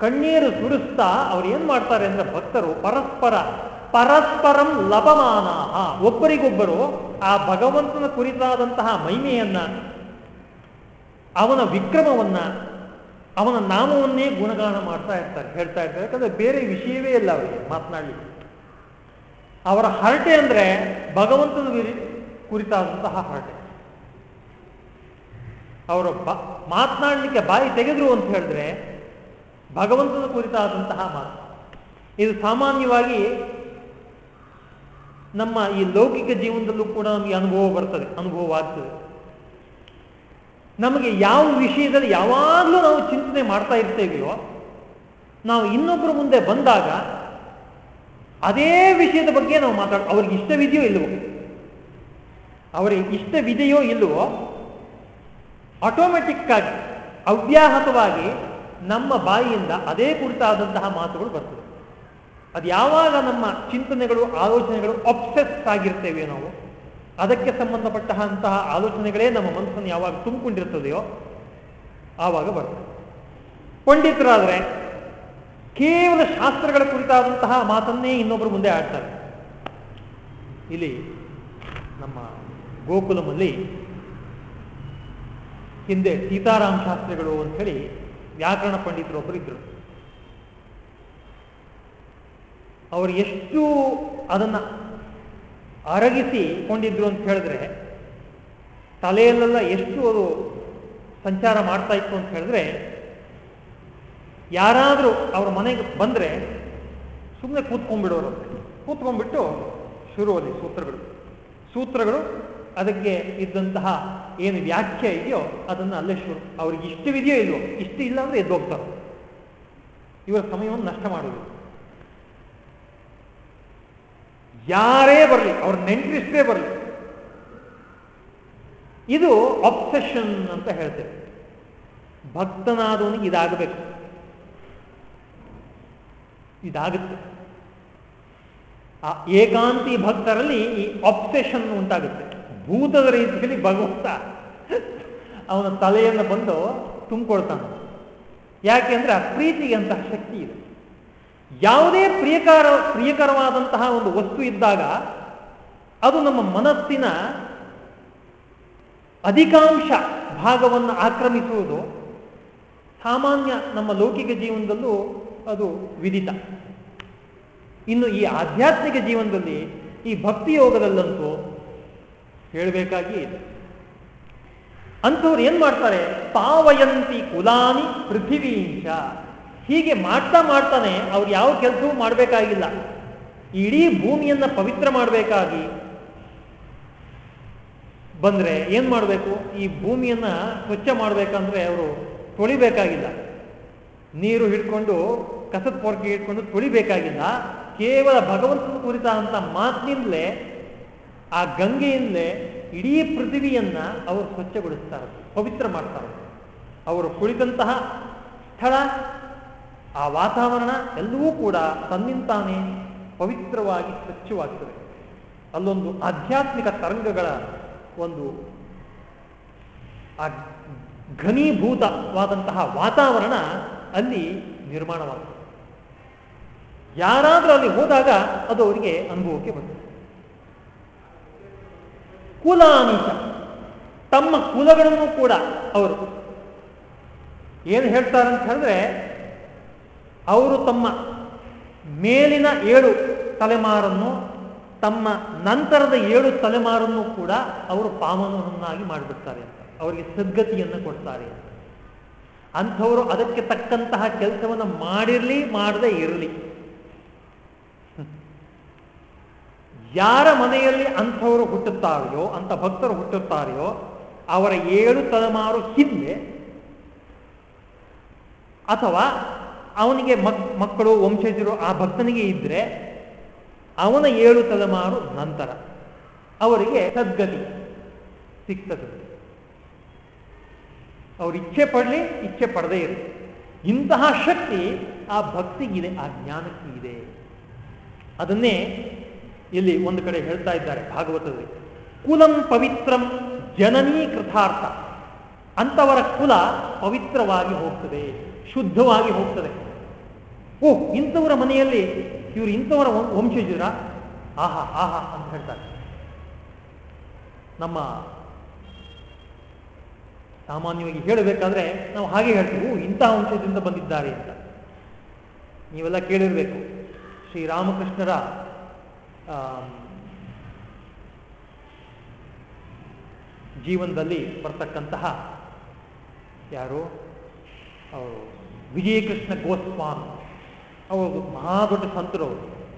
ಕಣ್ಣೀರು ಸುರಿಸ್ತಾ ಅವ್ರು ಏನ್ ಮಾಡ್ತಾರೆ ಅಂದ್ರೆ ಭಕ್ತರು ಪರಸ್ಪರ, ಪರಸ್ಪರಂ ಲಭಮಾನ ಒಬ್ಬರಿಗೊಬ್ಬರು ಆ ಭಗವಂತನ ಕುರಿತಾದಂತಹ ಮಹಿಮೆಯನ್ನ, ಅವನ ವಿಕ್ರಮವನ್ನ, ಅವನ ನಾಮವನ್ನೇ ಗುಣಗಾನ ಮಾಡ್ತಾ ಇರ್ತಾರೆ, ಹೇಳ್ತಾ ಇರ್ತಾರೆ. ಯಾಕಂದ್ರೆ ಬೇರೆ ವಿಷಯವೇ ಇಲ್ಲ ಅವರಿಗೆ ಮಾತನಾಡಲಿಕ್ಕೆ. ಅವರ ಹರಟೆ ಅಂದ್ರೆ ಭಗವಂತನ ಕುರಿತಾದಂತಹ ಹರಟೆ. ಅವರು ಮಾತನಾಡಲಿಕ್ಕೆ ಬಾಯಿ ತೆಗೆದ್ರು ಅಂತ ಹೇಳಿದ್ರೆ ಭಗವಂತನ ಕುರಿತಾದಂತಹ ಮಾತು. ಇದು ಸಾಮಾನ್ಯವಾಗಿ ನಮ್ಮ ಈ ಲೌಕಿಕ ಜೀವನದಲ್ಲೂ ಕೂಡ ನಮಗೆ ಅನುಭವ ಬರ್ತದೆ ಅನುಭವವಾಗ್ತದೆ ನಮಗೆ ಯಾವ ವಿಷಯದಲ್ಲಿ ಯಾವಾಗಲೂ ನಾವು ಚಿಂತನೆ ಮಾಡ್ತಾ ಇರ್ತೇವೆಯೋ, ನಾವು ಇನ್ನೊಬ್ಬರ ಮುಂದೆ ಬಂದಾಗ ಅದೇ ವಿಷಯದ ಬಗ್ಗೆ ನಾವು ಮಾತಾಡ, ಅವ್ರಿಗೆ ಇಷ್ಟವಿದೆಯೋ ಇಲ್ಲವೋ? ಅವರಿಗೆ ಇಷ್ಟವಿದೆಯೋ ಇಲ್ಲವೋ? ಆಟೋಮೆಟಿಕ್ ಆಗಿ, ಅವ್ಯಾಹತವಾಗಿ ನಮ್ಮ ಬಾಯಿಯಿಂದ ಅದೇ ಕುರಿತಾದಂತಹ ಮಾತುಗಳು ಬರ್ತದೆ. ಅದು ಯಾವಾಗ ನಮ್ಮ ಚಿಂತನೆಗಳು, ಆಲೋಚನೆಗಳು ಅಪ್ಸೆಸ್ ಆಗಿರ್ತೇವೆ ನಾವು, ಅದಕ್ಕೆ ಸಂಬಂಧಪಟ್ಟಂತಹ ಆಲೋಚನೆಗಳೇ ನಮ್ಮ ಮನಸ್ಸನ್ನು ಯಾವಾಗ ತುಂಬಿಕೊಂಡಿರ್ತದೆಯೋ ಆವಾಗ ಬರ್ತದೆ. ಪಂಡಿತರಾದ್ರೆ ಕೇವಲ ಶಾಸ್ತ್ರಗಳ ಕುರಿತಾದಂತಹ ಮಾತನ್ನೇ ಇನ್ನೊಬ್ಬರು ಮುಂದೆ ಆಡ್ತಾರೆ. ಇಲ್ಲಿ ನಮ್ಮ ಗೋಕುಲಮಲ್ಲಿ ಹಿಂದೆ ಸೀತಾರಾಮ್ ಶಾಸ್ತ್ರಿಗಳು ಅಂತ ಹೇಳಿ ವ್ಯಾಕರಣ ಪಂಡಿತರು ಒಬ್ಬರು ಇದ್ರು. ಅವರು ಎಷ್ಟು ಅದನ್ನ ಅರಗಿಸಿ ಕೊಂಡಿದ್ರು ಅಂತ ಹೇಳಿದ್ರೆ, ತಲೆಯಲ್ಲೆಲ್ಲ ಎಷ್ಟು ಅದು ಸಂಚಾರ ಮಾಡ್ತಾ ಇತ್ತು ಅಂತ ಹೇಳಿದ್ರೆ, ಯಾರಾದರೂ ಅವ್ರ ಮನೆಗೆ ಬಂದರೆ ಸುಮ್ಮನೆ ಕೂತ್ಕೊಂಡ್ಬಿಡೋರು. ಕೂತ್ಕೊಂಡ್ಬಿಟ್ಟು ಶುರುವಲ್ಲಿ ಸೂತ್ರಗಳು. ಸೂತ್ರಗಳು ಅದಕ್ಕೆ ಇದ್ದಂತಹ ಏನು ವ್ಯಾಖ್ಯೆ ಇದೆಯೋ ಅದನ್ನು ಅಲ್ಲೇ ಶುರು. ಅವ್ರಿಗೆ ಇಷ್ಟವಿದೆಯೋ ಇಲ್ವೋ, ಇಷ್ಟ ಇಲ್ಲ ಅಂದ್ರೆ ಎದ್ದು ಹೋಗ್ತಾರೆ. ಇವರ ಸಮಯವನ್ನು ನಷ್ಟ ಮಾಡುವುದು. ಯಾರೇ ಬರಲಿ, ಅವ್ರ ನೆಂಟರಿಷ್ಟೇ ಬರಲಿ. ಇದು ಅಪ್ಸೆಷನ್ ಅಂತ ಹೇಳ್ತೇವೆ. ಭಕ್ತನಾದವನಿಗೆ ಇದಾಗಬೇಕು. ಇದಾಗುತ್ತೆ. ಆ ಏಕಾಂತಿ ಭಕ್ತರಲ್ಲಿ ಈ ಅಪ್ಸೆಷನ್ ಉಂಟಾಗುತ್ತೆ. ಭೂತದ ರೀತಿಯಲ್ಲಿ ಭಗವಂತ ಅವನ ತಲೆಯನ್ನು ಬಂದು ತುಂಬಿಕೊಳ್ತಾನೆ. ಯಾಕೆ ಅಂದ್ರೆ ಆ ಪ್ರೀತಿಗೆ ಅಂತಹ ಶಕ್ತಿ ಇದೆ. ಯಾವುದೇ ಪ್ರಿಯಕರ, ಪ್ರಿಯಕರವಾದಂತಹ ಒಂದು ವಸ್ತು ಇದ್ದಾಗ ಅದು ನಮ್ಮ ಮನಸ್ಸಿನ ಅಧಿಕಾಂಶ ಭಾಗವನ್ನು ಆಕ್ರಮಿಸುವುದು ಸಾಮಾನ್ಯ ನಮ್ಮ ಲೌಕಿಕ ಜೀವನದಲ್ಲೂ ಅದು ವಿದಿತ ಇನ್ನು ಈ ಆಧ್ಯಾತ್ಮಿಕ ಜೀವನದಲ್ಲಿ ಈ ಭಕ್ತಿ ಯೋಗದಲ್ಲಂತೂ ಹೇಳಬೇಕಾಗಿ ಇದೆ. ಅಂಥವ್ರು ಏನ್ ಮಾಡ್ತಾರೆ? ಪಾವಯಂತಿ ಕುಲಾನಿ ಪೃಥಿವೀಂಚ. ಹೀಗೆ ಮಾಡ್ತಾ ಮಾಡ್ತಾನೆ ಅವ್ರು ಯಾವ ಕೆಲಸವೂ ಮಾಡಬೇಕಾಗಿಲ್ಲ. ಇಡೀ ಭೂಮಿಯನ್ನ ಪವಿತ್ರ ಮಾಡಬೇಕಾಗಿ ಬಂದ್ರೆ ಏನ್ ಮಾಡಬೇಕು? ಈ ಭೂಮಿಯನ್ನ ಸ್ವಚ್ಛ ಮಾಡಬೇಕಂದ್ರೆ ಅವರು ತೊಳಿಬೇಕಾಗಿಲ್ಲ. ನೀರು ಹಿಡ್ಕೊಂಡು, ಕಸದ ಪೊರ್ಕೆ ಹಿಡ್ಕೊಂಡು ತೊಳಿಬೇಕಾಗಿಲ್ಲ. ಕೇವಲ ಭಗವಂತನ ಕುರಿತಂತ ಮಾತಿನಿಂದಲೇ ಆ ಗಂಗೆಯಿಂದಲೇ ಇಡೀ ಪೃಥ್ವಿಯನ್ನ ಅವರು ಸ್ವಚ್ಛಗೊಳಿಸ್ತಾರೆ, ಪವಿತ್ರ ಮಾಡ್ತಾರೆ. ಅವರು ಕುಳಿತಂತಹ ಸ್ಥಳ, ಆ ವಾತಾವರಣ ಎಲ್ಲವೂ ಕೂಡ ತನ್ನಿಂತಾನೆ ಪವಿತ್ರವಾಗಿ ಸ್ವಚ್ಛವಾಗ್ತದೆ. ಅಲ್ಲೊಂದು ಆಧ್ಯಾತ್ಮಿಕ ತರಂಗಗಳ ಒಂದು ಆ ಘನೀಭೂತವಾದಂತಹ ವಾತಾವರಣ ಅಲ್ಲಿ ನಿರ್ಮಾಣವಾಗ್ತದೆ. ಯಾರಾದರೂ ಅಲ್ಲಿ ಹೋದಾಗ ಅದು ಅವರಿಗೆ ಅನುಭವಕ್ಕೆ ಬರ್ತದೆ. ಕುಲಾನೀಚ ತಮ್ಮ ಕುಲಗಳನ್ನು ಕೂಡ ಅವರು ಏನು ಹೇಳ್ತಾರೆ ಅಂತ ಹೇಳಿದ್ರೆ ಅವರು ತಮ್ಮ ಮೇಲಿನ ಏಳು ತಲೆಮಾರನ್ನು ತಮ್ಮ ನಂತರದ ಏಳು ತಲೆಮಾರನ್ನು ಕೂಡ ಅವರು ಪಾವನವನ್ನಾಗಿ ಮಾಡಿಬಿಡ್ತಾರೆ ಅಂತ. ಅವರಿಗೆ ಸದ್ಗತಿಯನ್ನು ಕೊಡ್ತಾರೆ ಅಂತ. ಅಂಥವರು ಅದಕ್ಕೆ ತಕ್ಕಂತಹ ಕೆಲಸವನ್ನು ಮಾಡಿರಲಿ, ಮಾಡದೇ ಇರಲಿ. ಯಾರ ಮನೆಯಲ್ಲಿ ಅಂಥವರು ಹುಟ್ಟುತ್ತಾರೆಯೋ ಅಂಥ ಭಕ್ತರು ಹುಟ್ಟುತ್ತಾರೆಯೋ ಅವರ ಏಳು ತಲೆಮಾರು ಹಿಂದೆ ಅಥವಾ ಅವನಿಗೆ ಮಕ್, ಮಕ್ಕಳು, ವಂಶಜರು ಆ ಭಕ್ತನಿಗೆ ಇದ್ರೆ ಅವನ ಏಳು ತಲೆಮಾರು ನಂತರ ಅವರಿಗೆ ಸದ್ಗತಿ ಸಿಗ್ತದೆ. ಅವ್ರು ಇಚ್ಛೆ ಪಡಲಿ, ಇಚ್ಛೆ ಪಡದೇ ಇರಲಿ ಇಂತಹ ಶಕ್ತಿ ಆ ಭಕ್ತಿಗಿದೆ, ಆ ಜ್ಞಾನಕ್ಕಿದೆ ಅದನ್ನೇ ಇಲ್ಲಿ ಒಂದು ಕಡೆ ಹೇಳ್ತಾ ಇದ್ದಾರೆ ಭಾಗವತದಲ್ಲಿ. ಕುಲಂ ಪವಿತ್ರಂ ಜನನೀ ಕೃತಾರ್ಥ. ಅಂತವರ ಕುಲ ಪವಿತ್ರವಾಗಿ ಹೋಗ್ತದೆ, ಶುದ್ಧವಾಗಿ ಹೋಗ್ತದೆ. ಓಹ್ ಇಂಥವರ ಮನೆಯಲ್ಲಿ ಇವರು ಇಂಥವರ ವಂಶಜರ? ಆಹಾ ಆಹಾ ಅಂತ ಹೇಳ್ತಾರೆ. ನಮ್ಮ ಸಾಮಾನ್ಯವಾಗಿ ಹೇಳಬೇಕಾದ್ರೆ ನಾವು ಹಾಗೆ ಹೇಳ್ತೀವಿ ಇಂತಹ ವಂಶದಿಂದ ಬಂದಿದ್ದಾರೆ ಅಂತ. ನೀವೆಲ್ಲ ಕೇಳಿರ್ಬೇಕು ಶ್ರೀರಾಮಕೃಷ್ಣರ ಜೀವನದಲ್ಲಿ ಬರ್ತಕ್ಕಂತಹ ಯಾರು? ಅವರು ವಿಜಯಕೃಷ್ಣ ಗೋಸ್ವಾಮಿ. ಅವರು ಮಹಾ ದೊಡ್ಡ ಸಂತರು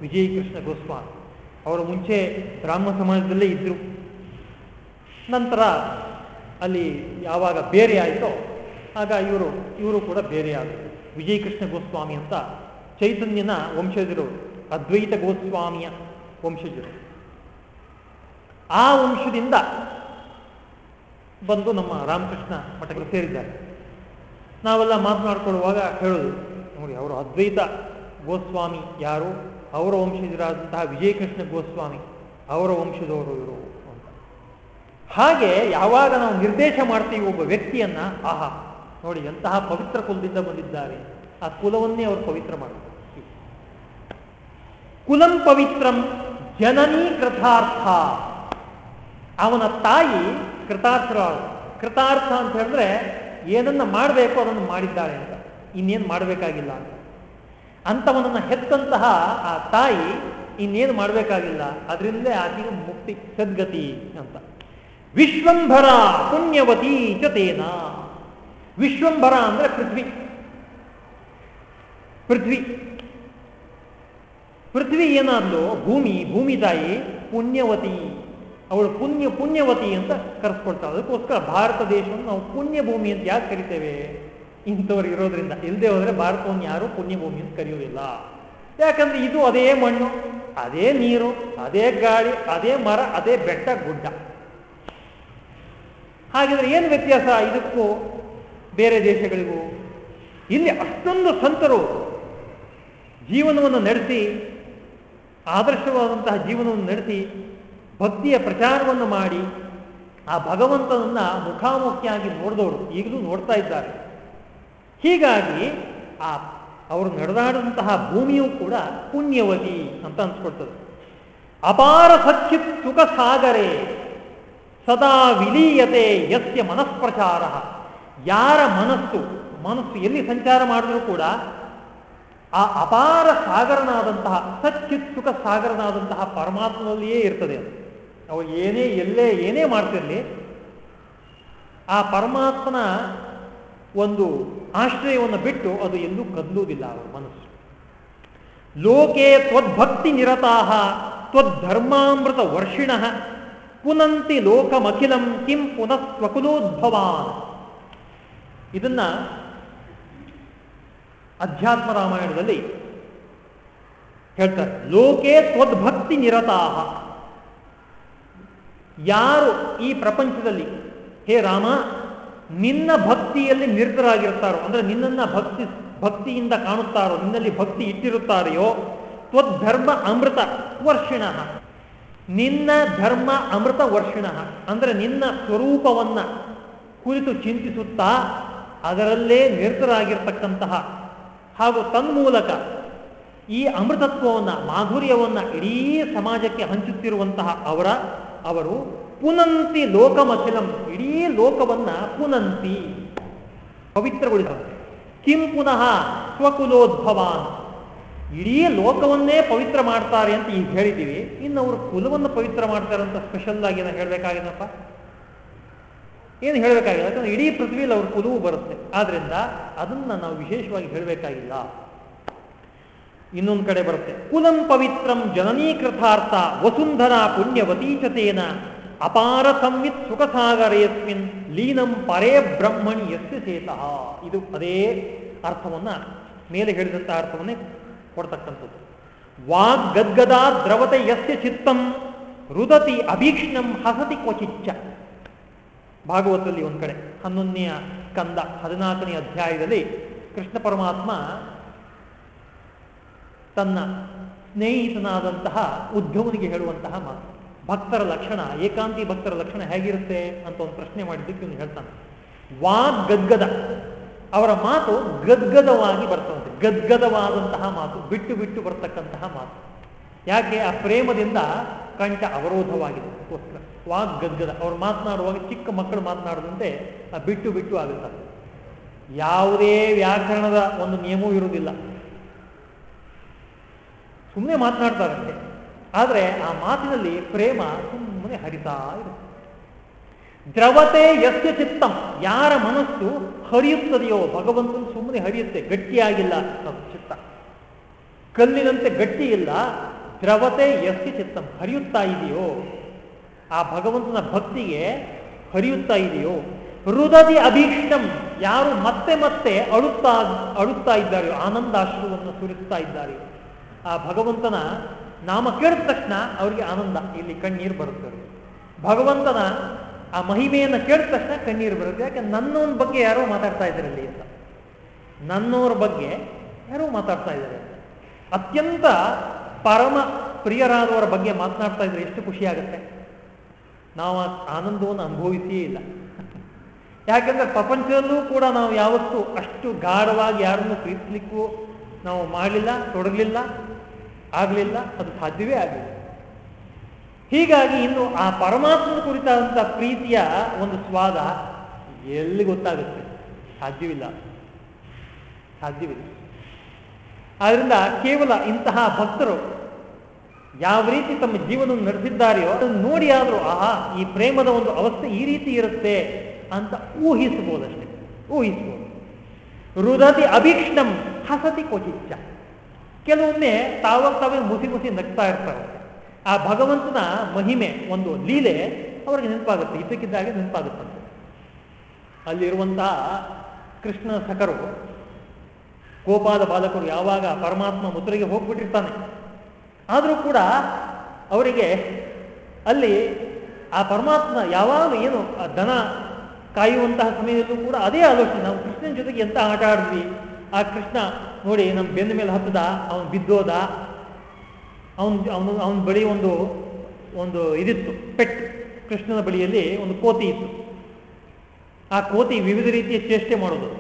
ವಿಜಯಕೃಷ್ಣ ಗೋಸ್ವಾಮಿ. ಅವರು ಮುಂಚೆ ಬ್ರಾಹ್ಮ ಸಮಾಜದಲ್ಲೇ ಇದ್ದರು ನಂತರ ಅಲ್ಲಿ ಯಾವಾಗ ಬೇರೆ ಆಯಿತೋ, ಆಗ ಇವರು ಇವರು ಕೂಡ ಬೇರೆ ಆದರು. ವಿಜಯಕೃಷ್ಣ ಗೋಸ್ವಾಮಿ ಅಂತ ಚೈತನ್ಯನ ವಂಶಜರು ಅದ್ವೈತ ಗೋಸ್ವಾಮಿಯ ವಂಶಜರು. ಆ ವಂಶದಿಂದ ಬಂದು ನಮ್ಮ ರಾಮಕೃಷ್ಣ ಮಠಗಳು ಸೇರಿದ್ದಾರೆ. ನಾವೆಲ್ಲ ಮಾತನಾಡ್ಕೊಳ್ಳುವಾಗ ಹೇಳೋದು ನೋಡಿ ಅವರು ಅದ್ವೈತ ಗೋಸ್ವಾಮಿ ಯಾರು? ಅವರ ವಂಶಜರಾದಂತಹ ವಿಜಯಕೃಷ್ಣ ಗೋಸ್ವಾಮಿ ಅವರ ವಂಶದವರು ಇವರು ಅಂತ. ಹಾಗೆ ಯಾವಾಗ ನಾವು ನಿರ್ದೇಶ ಮಾಡ್ತೀವಿ ಒಬ್ಬ ವ್ಯಕ್ತಿಯನ್ನ, ಆಹಾ, ನೋಡಿ ಎಂತಹ ಪವಿತ್ರ ಕುಲದಿಂದ ಬಂದಿದ್ದಾರೆ. ಆ ಕುಲವನ್ನೇ ಅವರು ಪವಿತ್ರ ಮಾಡ್ತಾರೆ. ಕುಲಂ ಪವಿತ್ರಂ ಜನನೀ ಕೃತಾರ್ಥ. ಅವನ ತಾಯಿ ಕೃತಾರ್ಥರಾಳು ಕೃತಾರ್ಥ ಅಂತ ಹೇಳಿದ್ರೆ ಏನನ್ನ ಮಾಡಬೇಕು ಅದನ್ನು ಮಾಡಿದ್ದಾಳೆ ಅಂತ. ಇನ್ನೇನು ಮಾಡಬೇಕಾಗಿಲ್ಲ ಅಂತವನನ್ನು ಹೆತ್ತಂತಹ ಆ ತಾಯಿ ಇನ್ನೇನು ಮಾಡಬೇಕಾಗಿಲ್ಲ. ಅದರಿಂದಲೇ ಆಕೆಗೆ ಮುಕ್ತಿ ಸದ್ಗತಿ ಅಂತ. ವಿಶ್ವಂಭರ ಪುಣ್ಯವತಿ ಚತೇನ ವಿಶ್ವಂಭರ ಅಂದ್ರೆ ಪೃಥ್ವಿ. ಪೃಥ್ವಿ. ಪೃಥ್ವಿ ಏನಾದ್ಲು? ಭೂಮಿ ಭೂಮಿ ತಾಯಿ ಪುಣ್ಯವತಿ. ಅವಳು ಪುಣ್ಯ, ಪುಣ್ಯವತಿ ಅಂತ ಕರೆಸ್ಕೊಳ್ತಾಳೆ. ಅದಕ್ಕೋಸ್ಕರ ಭಾರತ ದೇಶವನ್ನು ನಾವು ಪುಣ್ಯ ಭೂಮಿ ಅಂತ ಯಾಕೆ ಕರಿತೇವೆ? ಇಂಥವ್ರು ಇರೋದ್ರಿಂದ. ಇಲ್ಲದೆ ಹೋದರೆ ಭಾರತವನ್ನು ಯಾರು ಪುಣ್ಯ ಭೂಮಿ ಅಂತ ಕರೆಯುವುದಿಲ್ಲ. ಯಾಕಂದ್ರೆ ಇದು ಅದೇ ಮಣ್ಣು, ಅದೇ ನೀರು, ಅದೇ ಗಾಳಿ, ಅದೇ ಮರ, ಅದೇ ಬೆಟ್ಟ, ಗುಡ್ಡ. ಹಾಗಿದ್ರೆ ಏನು ವ್ಯತ್ಯಾಸ ಇದಕ್ಕೂ ಬೇರೆ ದೇಶಗಳಿಗೂ? ಇಲ್ಲಿ ಅಷ್ಟೊಂದು ಸಂತರು ಜೀವನವನ್ನು ನಡೆಸಿ ಆದರ್ಶವಾದಂತಹ ಜೀವನವನ್ನು ನಡೆಸಿ ಭಕ್ತಿಯ ಪ್ರಚಾರವನ್ನು ಮಾಡಿ ಆ ಭಗವಂತನನ್ನ ಮುಖಾಮುಖಿಯಾಗಿ ನೋಡಿದವರು ಈಗಲೂ ನೋಡ್ತಾ ಇದ್ದಾರೆ. ಹೀಗಾಗಿ ಆ ಅವರು ನಡೆದಾಡಿದಂತಹ ಭೂಮಿಯೂ ಕೂಡ ಪುಣ್ಯವತಿ ಅಂತ ಅನ್ಸ್ಕೊಳ್ತದೆ. ಅಪಾರ ಸಚ್ಚಿತ್ ಸುಖ ಸಾಗರೇ, ಸದಾ ವಿಲೀಯತೆ ಯಸ್ಯ ಮನಸ್ಪ್ರಚಾರ ಯಾರ ಮನಸ್ಸು ಮನಸ್ಸು ಎಲ್ಲಿ ಸಂಚಾರ ಮಾಡಿದ್ರೂ ಕೂಡ ಆ ಅಪಾರ ಸಾಗರನಾದಂತಹ ಸಚ್ಚಿತ್ ಸುಖ ಸಾಗರನಾದಂತಹ ಪರಮಾತ್ಮನಲ್ಲಿಯೇ ಇರ್ತದೆ ಅದು. ಅವು ಏನೇ, ಎಲ್ಲೇ ಏನೇ ಮಾಡ್ತಿರಲಿ, ಆ ಪರಮಾತ್ಮನ ಒಂದು ಆಶ್ರಯವನ್ನು ಬಿಟ್ಟು ಅದು ಎಂದೂ ಕದಲುವುದಿಲ್ಲ ಅವರ ಮನಸ್ಸು. ಲೋಕೆ ತ್ವದ್ಭಕ್ತಿ ನಿರತಾಹ, ತ್ವದ್ಧರ್ಮಾಮೃತ ವರ್ಷಿಣ, ಪುನಂತಿ ಲೋಕಮಖಿಲಂ ಕಿಂ ಪುನಃ ಸ್ವಕುಲೋದ್ಭವಾನ್. ಇದನ್ನ ಅಧ್ಯಾತ್ಮ ರಾಮಾಯಣದಲ್ಲಿ ಹೇಳ್ತಾರೆ, ಲೋಕೇ ತ್ವದ್ಭಕ್ತಿ ನಿರತಾಹ. ಯಾರು ಈ ಪ್ರಪಂಚದಲ್ಲಿ, ಹೇ ರಾಮ, ನಿನ್ನ ಭಕ್ತಿಯಲ್ಲಿ ನಿರತರಾಗಿರ್ತಾರೋ, ಅಂದ್ರೆ ನಿನ್ನನ್ನ ಭಕ್ತಿ, ಭಕ್ತಿಯಿಂದ ಕಾಣುತ್ತಾರೋ, ನಿನ್ನಲ್ಲಿ ಭಕ್ತಿ ಇಟ್ಟಿರುತ್ತಾರೆಯೋ, ತ್ವದ್ಧರ್ಮ ಅಮೃತ ವರ್ಷಿಣ. ನಿನ್ನ ಧರ್ಮ ಅಮೃತ ವರ್ಷಿಣ. ಅಂದ್ರೆ ನಿನ್ನ ಸ್ವರೂಪವನ್ನ ಕುರಿತು ಚಿಂತಿಸುತ್ತಾ, ಅದರಲ್ಲೇ ನಿರತರಾಗಿರ್ತಕ್ಕಂತಹ ಹಾಗೂ ತನ್ಮೂಲಕ ಈ ಅಮೃತತ್ವವನ್ನು, ಮಾಧುರ್ಯವನ್ನ ಇಡೀ ಸಮಾಜಕ್ಕೆ ಹಂಚುತ್ತಿರುವಂತಹ ಅವರ, ಅವರು ಪುನಂತಿ ಲೋಕಮಶಿಲಂ, ಇಡೀ ಲೋಕವನ್ನ ಪುನಂತಿ ಪವಿತ್ರಗೊಳಿಸುತ್ತೆ ಕಿಂ ಪುನಃ ಸ್ವಕುಲೋದ್ಭವಾನ್. ಇಡೀ ಲೋಕವನ್ನೇ ಪವಿತ್ರ ಮಾಡ್ತಾರೆ ಅಂತ ಈಗ ಹೇಳಿದ್ದೀವಿ. ಇನ್ನು ಅವರು ಕುಲವನ್ನು ಪವಿತ್ರ ಮಾಡ್ತಾರೆ ಅಂತ ಸ್ಪೆಷಲ್ ಆಗಿ ಏನು ಹೇಳಬೇಕಾಗಿದಪ್ಪ ಏನು ಹೇಳಬೇಕಾಗಿಲ್ಲ. ಯಾಕಂದ್ರೆ ಇಡೀ ಪೃಥ್ವಿಯಲ್ಲಿ ಅವ್ರ ಕುಲುವು ಬರುತ್ತೆ. ಆದ್ರಿಂದ ಅದನ್ನ ನಾವು ವಿಶೇಷವಾಗಿ ಹೇಳಬೇಕಾಗಿಲ್ಲ. ಇನ್ನೊಂದು ಕಡೆ ಬರುತ್ತೆ. ಕುಲಂ ಪವಿತ್ರಂ ಜನನೀಕೃತಾರ್ಥ ವಸುಂಧರ ಪುಣ್ಯವತೀಚತೇನ ಅಪಾರ ಸಂವಿತ್ ಸುಖಸಾಗರೇಸ್ಮಿನ್ ಲೀನಂ ಪರೇ ಬ್ರಹ್ಮಣಿ ಯಸ್ಯ ಸೇತಃ ಇದು ಅದೇ ಅರ್ಥವನ್ನ ಮೇಲೆ ಹೇಳಿದಂತಹ ಅರ್ಥವನ್ನೇ ಕೊಡ್ತಕ್ಕಂಥದ್ದು. ವಾಗ್ ಗದ್ಗದ ದ್ರವತೆ ಯಸ್ಯ ಚಿತ್ತಂ ರುದತಿ ಅಭೀಕ್ಷ್ಣಂ ಹಸತಿ ಕ್ವಚಿಚ್ಚ. ಭಾಗವತದಲ್ಲಿ ಒಂದು ಕಡೆ. ಹನ್ನೊಂದನೆಯ ಕಂದ ಹದಿನಾಲ್ಕನೇ ಅಧ್ಯಾಯದಲ್ಲಿ ಕೃಷ್ಣ ಪರಮಾತ್ಮ ತನ್ನ ಸ್ನೇಹಿತನಾದಂತಹ ಉದ್ಧವನಿಗೆ ಹೇಳುವಂತಹ ಮಾತು. ಭಕ್ತರ ಲಕ್ಷಣ, ಏಕಾಂತಿ ಭಕ್ತರ ಲಕ್ಷಣ ಹೇಗಿರುತ್ತೆ ಅಂತ ಒಂದು ಪ್ರಶ್ನೆ ಮಾಡಿದ್ದಕ್ಕೆ ಇವನು ಹೇಳ್ತಾನೆ. ವಾಗ್ ಗದ್ಗದ. ಅವರ ಮಾತು ಗದ್ಗದವಾಗಿ ಬರ್ತವಂತೆ. ಗದ್ಗದವಾದಂತಹ ಮಾತು, ಬಿಟ್ಟು ಬಿಟ್ಟು ಬರ್ತಕ್ಕಂತಹ ಮಾತು. ಯಾಕೆ? ಆ ಪ್ರೇಮದಿಂದ ಕಂಠ ಅವರೋಧವಾಗಿದೆ. ಅದಕ್ಕೋಸ್ಕರ ವಾಗ್ ಗದ್ಗದ ಅವ್ರು ಮಾತನಾಡುವಾಗ ಚಿಕ್ಕ ಮಕ್ಕಳು ಮಾತನಾಡದಂತೆ ಆ ಬಿಟ್ಟು ಬಿಟ್ಟು ಆಗುತ್ತಾರೆ ಯಾವುದೇ ವ್ಯಾಕರಣದ ಒಂದು ನಿಯಮವೂ ಇರುವುದಿಲ್ಲ. ಸುಮ್ಮನೆ ಮಾತನಾಡ್ತಾರಂತೆ ಆದರೆ ಆ ಮಾತಿನಲ್ಲಿ ಪ್ರೇಮ ಸುಮ್ಮನೆ ಹರಿತಾ ಇರುತ್ತೆ. ದ್ರವತೆ ಯಸ್ಯ ಚಿತ್ತಂ. ಯಾರ ಮನಸ್ಸು ಹರಿಯುತ್ತದೆಯೋ ಭಗವಂತನ ಸುಮ್ಮನೆ ಹರಿಯುತ್ತೆ. ಗಟ್ಟಿಯಾಗಿಲ್ಲ ಚಿತ್ತ. ಕಲ್ಲಿನಂತೆ ಗಟ್ಟಿ ಇಲ್ಲ. ದ್ರವತೆ ಯಸ್ಯ ಚಿತ್ತಂ. ಹರಿಯುತ್ತಾ ಇದೆಯೋ ಆ ಭಗವಂತನ ಭಕ್ತಿಗೆ ಹರಿಯುತ್ತಾ ಇದೆಯೋ? ಹೃದಯ ಅಭೀಷ್ಟಂ ಯಾರು ಮತ್ತೆ ಮತ್ತೆ ಅಳುತ್ತಾ ಅಳುತ್ತಾ ಇದ್ದಾರೆಯೋ, ಆನಂದಾಶ್ರವನ್ನು ಸುರಿಸ್ತಾ ಇದ್ದಾರೆ. ಆ ಭಗವಂತನ ನಾಮ ಕೇಳಿದ ತಕ್ಷಣ ಅವರಿಗೆ ಆನಂದ, ಇಲ್ಲಿ ಕಣ್ಣೀರು ಬರುತ್ತದೆ ಭಗವಂತನ ಆ ಮಹಿಮೆಯನ್ನು ಕೇಳಿದ ತಕ್ಷಣ ಕಣ್ಣೀರು ಬರುತ್ತೆ. ಯಾಕೆ? ನನ್ನವನ ಬಗ್ಗೆ ಯಾರೋ ಮಾತಾಡ್ತಾ ಇದ್ದಾರೆ ಅಲ್ಲಿ ಅಂತ. ನನ್ನವರ ಬಗ್ಗೆ ಯಾರೋ ಮಾತಾಡ್ತಾ ಇದ್ದಾರೆ ಅತ್ಯಂತ ಪರಮ ಪ್ರಿಯರಾದವರ ಬಗ್ಗೆ ಮಾತನಾಡ್ತಾ ಇದ್ರೆ ಎಷ್ಟು ಖುಷಿ ಆಗುತ್ತೆ? ನಾವು ಆ ಆನಂದವನ್ನು ಅನುಭವಿಸಿಯೇ ಇಲ್ಲ. ಯಾಕಂದ್ರೆ ಪ್ರಪಂಚದಲ್ಲೂ ಕೂಡ ನಾವು ಯಾವತ್ತೂ ಅಷ್ಟು ಗಾಢವಾಗಿ ಯಾರನ್ನು ಪ್ರೀತಿಸ್ಲಿಕ್ಕೂ ನಾವು ಮಾಡಲಿಲ್ಲ, ತೊಡಗಲಿಲ್ಲ, ಆಗಲಿಲ್ಲ, ಅದು ಸಾಧ್ಯವೇ ಆಗಲಿಲ್ಲ ಹೀಗಾಗಿ ಇನ್ನು ಆ ಪರಮಾತ್ಮನ ಕುರಿತಾದಂಥ ಪ್ರೀತಿಯ ಒಂದು ಸ್ವಾದ ಎಲ್ಲಿ ಗೊತ್ತಾಗುತ್ತೆ? ಸಾಧ್ಯವಿಲ್ಲ. ಸಾಧ್ಯವಿಲ್ಲ. ಆದ್ರಿಂದ ಕೇವಲ ಇಂತಹ ಭಕ್ತರು ಯಾವ ರೀತಿ ತಮ್ಮ ಜೀವನವನ್ನು ನಡೆಸಿದ್ದಾರೆಯೋ ಅದನ್ನು ನೋಡಿ ಆದರೂ, ಆಹಾ, ಈ ಪ್ರೇಮದ ಒಂದು ಅವಸ್ಥೆ ಈ ರೀತಿ ಇರುತ್ತೆ ಅಂತ ಊಹಿಸಬಹುದಷ್ಟೇ, ಊಹಿಸಬಹುದು. ರುದತಿ ಅಭೀಕ್ಷ್ಣಂ ಹಸತಿ ಕೊಚಿಚ್ಚ ಕೆಲವೊಮ್ಮೆ ತಾವಾಗ ತಾವೇ ಮುಸಿ ಮುಸಿ ನಗ್ತಾ ಇರ್ತಾರೆ. ಆ ಭಗವಂತನ ಮಹಿಮೆ, ಒಂದು ಲೀಲೆ ಅವರಿಗೆ ನೆನಪಾಗುತ್ತೆ, ಇದ್ದಕ್ಕಿದ್ದಾಗೆ ನೆನಪಾಗುತ್ತಂತೆ. ಅಲ್ಲಿರುವಂತಹ ಕೃಷ್ಣ ಸಖರು ಗೋಪಾಲ ಬಾಲಕರು ಯಾವಾಗ ಪರಮಾತ್ಮ ಮುದ್ರೆಗೆ ಹೋಗ್ಬಿಟ್ಟಿರ್ತಾನೆ ಆದರೂ ಕೂಡ ಅವರಿಗೆ ಅಲ್ಲಿ ಆ ಪರಮಾತ್ಮ ಯಾವಾಗ ಏನು ಆ ದನ ಕಾಯುವಂತಹ ಸಮಯದಲ್ಲೂ ಕೂಡ ಅದೇ ಆಲೋಚನೆ. ನಾವು ಕೃಷ್ಣನ ಜೊತೆಗೆ ಎಂತ ಆಟ ಆಡಿದ್ವಿ? ಆ ಕೃಷ್ಣ ನೋಡಿ ನಮ್ಮ ಬೆನ್ನ ಮೇಲೆ ಹತ್ತದ, ಅವನು ಬಿದ್ದೋದ. ಅವನು ಅವನು, ಅವನ ಬಳಿ ಒಂದು ಒಂದು ಇದಿತ್ತು, ಪೆಟ್. ಕೃಷ್ಣನ ಬಳಿಯಲ್ಲಿ ಒಂದು ಕೋತಿ ಇತ್ತು. ಆ ಕೋತಿ ವಿವಿಧ ರೀತಿಯ ಚೇಷ್ಟೆ ಮಾಡೋದು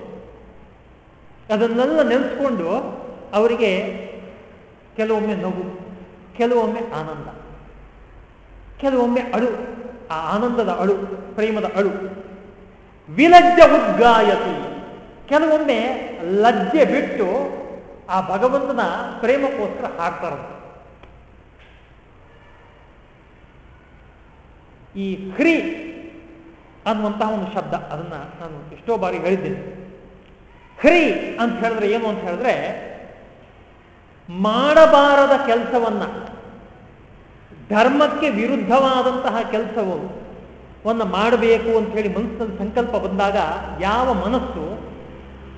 ಅದನ್ನೆಲ್ಲ ನೆನೆಸ್ಕೊಂಡು ಅವರಿಗೆ ಕೆಲವೊಮ್ಮೆ ನಗು. ಕೆಲವೊಮ್ಮೆ ಆನಂದ. ಕೆಲವೊಮ್ಮೆ ಅಳು, ಆ ಆನಂದದ ಅಳು, ಪ್ರೇಮದ ಅಳು. ವಿಲಜ್ಜ ಉದ್ಗಾಯತಿ. ಕೆಲವೊಮ್ಮೆ ಲಜ್ಜೆ ಬಿಟ್ಟು ಆ ಭಗವಂತನ ಪ್ರೇಮಕ್ಕೋಸ್ಕರ ಹಾಡ್ತಾರಂತೆ ಈ ಹ್ರಿ ಅನ್ನುವಂತಹ ಒಂದು ಶಬ್ದ, ಅದನ್ನ ನಾನು ಎಷ್ಟೋ ಬಾರಿ ಹೇಳಿದ್ದೇನೆ. ಹ್ರಿ ಅಂತ ಹೇಳಿದ್ರೆ ಏನು ಅಂತ ಹೇಳಿದ್ರೆ, ಮಾಡಬಾರದ ಕೆಲಸವನ್ನ ಧರ್ಮಕ್ಕೆ ವಿರುದ್ಧವಾದಂತಹ ಕೆಲಸವು ಒಂದು ಮಾಡಬೇಕು ಅಂತ ಹೇಳಿ ಮನಸ್ಸಿನಲ್ಲಿ ಸಂಕಲ್ಪ ಬಂದಾಗ ಯಾವ ಮನಸ್ಸು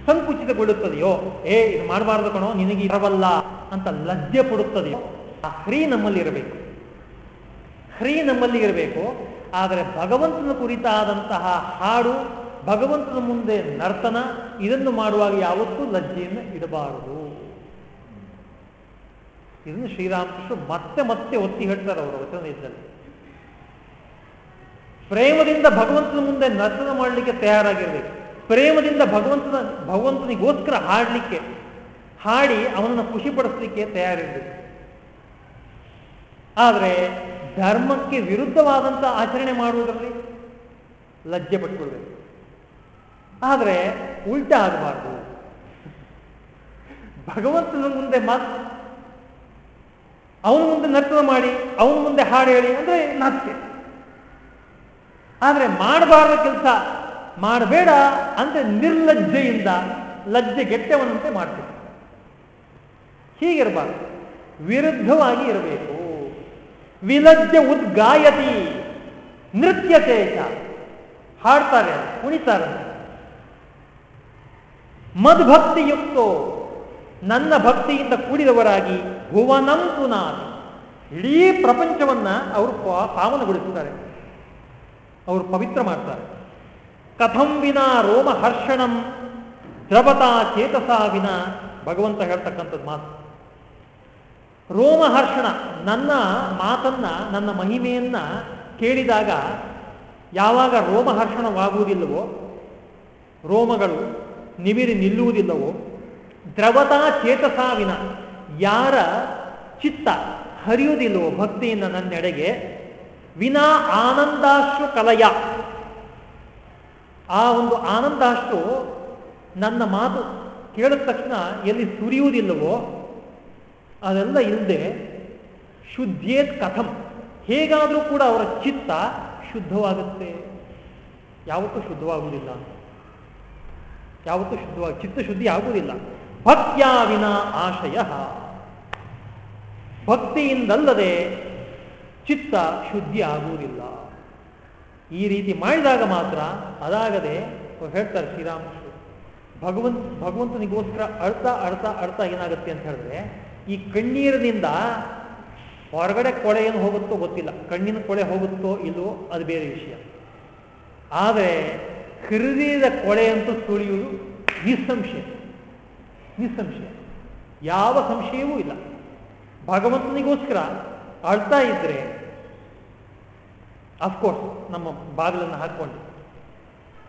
ಸಂಕುಚಿತಗೊಳ್ಳುತ್ತದೆಯೋ, ಏ, ಇದು ಮಾಡಬಾರ್ದು ಕಣೋ, ನಿನಗೆ ಇರವಲ್ಲ ಅಂತ ಲಜ್ಜೆ ಪಡುತ್ತದೆಯೋ ಆ ಹ್ರೀ ನಮ್ಮಲ್ಲಿ ಇರಬೇಕು. ಹ್ರೀ ನಮ್ಮಲ್ಲಿ ಇರಬೇಕು, ಆದರೆ ಭಗವಂತನ ಕುರಿತಾದಂತಹ ಹಾಡು, ಭಗವಂತನ ಮುಂದೆ ನರ್ತನ, ಇದನ್ನು ಮಾಡುವಾಗ ಯಾವತ್ತೂ ಲಜ್ಜೆಯನ್ನು ಇಡಬಾರದು. ಇದನ್ನು ಶ್ರೀರಾಮಕೃಷ್ಣ ಮತ್ತೆ ಮತ್ತೆ ಒತ್ತಿ ಹೇಳ್ತಾರೆ ಅವರು ವಚನ ಇದ್ದಲ್ಲಿ ಪ್ರೇಮದಿಂದ ಭಗವಂತನ ಮುಂದೆ ನರ್ತನ ಮಾಡಲಿಕ್ಕೆ ತಯಾರಾಗಿರ್ಬೇಕು. ಪ್ರೇಮದಿಂದ ಭಗವಂತನ, ಭಗವಂತನಿಗೋಸ್ಕರ ಹಾಡಲಿಕ್ಕೆ, ಹಾಡಿ ಅವನನ್ನು ಖುಷಿಪಡಿಸಲಿಕ್ಕೆ ತಯಾರಿರ್ಬೇಕು. ಆದರೆ ಧರ್ಮಕ್ಕೆ ವಿರುದ್ಧವಾದಂಥ ಆಚರಣೆ ಮಾಡುವುದರಲ್ಲಿ ಲಜ್ಜೆ ಪಟ್ಕೊಳ್ಬೇಕು. ಆದರೆ ಉಲ್ಟ ಆಗಬಾರ್ದು. ಭಗವಂತನ ಮುಂದೆ ಮಾತು ಅವನ ಮುಂದೆ ನರ್ತನ ಮಾಡಿ, ಅವನ ಮುಂದೆ ಹಾಡು ಹೇಳಿ ಅಂದ್ರೆ ನಾಚಿಕೆ. ಆದರೆ ಮಾಡಬಾರದ ಕೆಲಸ, ಮಾಡಬೇಡ ಅಂದ್ರೆ ನಿರ್ಲಜ್ಜೆಯಿಂದ ಲಜ್ಜೆ ಗೆಟ್ಟವನಂತೆ ಮಾಡ್ತೀವಿ ಹೀಗಿರಬಾರ್ದು. ವಿರುದ್ಧವಾಗಿ ಇರಬೇಕು. ವಿಲಜ್ಜ ಉದ್ಗಾಯತಿ ನೃತ್ಯ ಚೇಷ ಹಾಡ್ತಾರೆ, ಕುಣಿತಾರೆ. ಮದ್ಭಕ್ತಿಯುಕ್ತೋ, ನನ್ನ ಭಕ್ತಿಯಿಂದ ಕೂಡಿದವರಾಗಿ ಭುವನಂ ಪುನಾದಿ ಇಡೀ ಪ್ರಪಂಚವನ್ನ ಅವರು ಪಾವನಗೊಳಿಸುತ್ತಾರೆ ಅವರು ಪವಿತ್ರ ಮಾಡ್ತಾರೆ. ಕಥಂ ವಿನ ರೋಮ ಹರ್ಷಣಂ, ದ್ರವತಾ ಚೇತಸಾ ವಿನ, ಭಗವಂತ ಹೇಳ್ತಕ್ಕಂಥದ್ದು ಮಾತು. ರೋಮಹರ್ಷಣ ನನ್ನ ಮಾತನ್ನ, ನನ್ನ ಮಹಿಮೆಯನ್ನ ಕೇಳಿದಾಗ ಯಾವಾಗ ರೋಮಹರ್ಷಣವಾಗುವುದಿಲ್ಲವೋ ರೋಮಗಳು ನಿವಿರಿ ನಿಲ್ಲುವುದಿಲ್ಲವೋ, ದ್ರವತಾ ಚೇತಸಾವಿನ ಯಾರ ಚಿತ್ತ ಹರಿಯುವುದಿಲ್ಲೋ ಭಕ್ತಿಯಿಂದ ನನ್ನೆಡೆಗೆ, ವಿನಾ ಆನಂದಾಶ್ರು ಕಲಯ. ಆ ಒಂದು ಆನಂದಾಶ್ರು ನನ್ನ ಮಾತು ಕೇಳಿದ ತಕ್ಷಣ ಎಲ್ಲಿ ಸುರಿಯುವುದಿಲ್ಲವೋ, ಅದೆಲ್ಲ ಇಲ್ಲದೆ ಶುದ್ಧೇತ್ ಕಥಂ. ಹೇಗಾದರೂ ಕೂಡ ಅವರ ಚಿತ್ತ ಶುದ್ಧವಾಗುತ್ತೆ. ಯಾವತ್ತೂ ಶುದ್ಧವಾಗುವುದಿಲ್ಲ. ಯಾವತ್ತೂ ಶುದ್ಧವಾಗ ಚಿತ್ತ ಶುದ್ಧಿ ಆಗುವುದಿಲ್ಲ ಭಕ್ತ್ಯಾವಿನ ಆಶಯ. ಭಕ್ತಿಯಿಂದಲ್ಲದೆ ಚಿತ್ತ ಶುದ್ಧಿ ಆಗುವುದಿಲ್ಲ. ಈ ರೀತಿ ಮಾಡಿದಾಗ ಮಾತ್ರ ಅದಾಗದೆ ಹೇಳ್ತಾರೆ ಶ್ರೀರಾಮಕೃಷ್ಣ ಭಗವಂತ, ಭಗವಂತನಿಗೋಸ್ಕರ ಅರ್ಥ ಅರ್ಥ ಅರ್ಥ ಏನಾಗುತ್ತೆ ಅಂತ ಹೇಳಿದ್ರೆ, ಈ ಕಣ್ಣೀರಿನಿಂದ ಹೊರಗಡೆ ಕೊಳೆ ಏನು ಹೋಗುತ್ತೋ ಗೊತ್ತಿಲ್ಲ. ಕಣ್ಣಿನ ಕೊಳೆ ಹೋಗುತ್ತೋ ಇಲ್ಲವೋ ಅದು ಬೇರೆ ವಿಷಯ. ಆದರೆ ಹೃದಯದ ಕೊಳೆ ಅಂತೂ ಸುಳಿಯುವುದು ನಿಸ್ಸಂಶಯ. ನಿಸ್ಸಂಶಯ. ಯಾವ ಸಂಶಯವೂ ಇಲ್ಲ. ಭಗವಂತನಿಗೋಸ್ಕರ ಅಳ್ತಾ ಇದ್ರೆ ಅಫ್ಕೋರ್ಸ್ ನಮ್ಮ ಬಾಗಿಲನ್ನು ಹಾಕ್ಕೊಂಡು,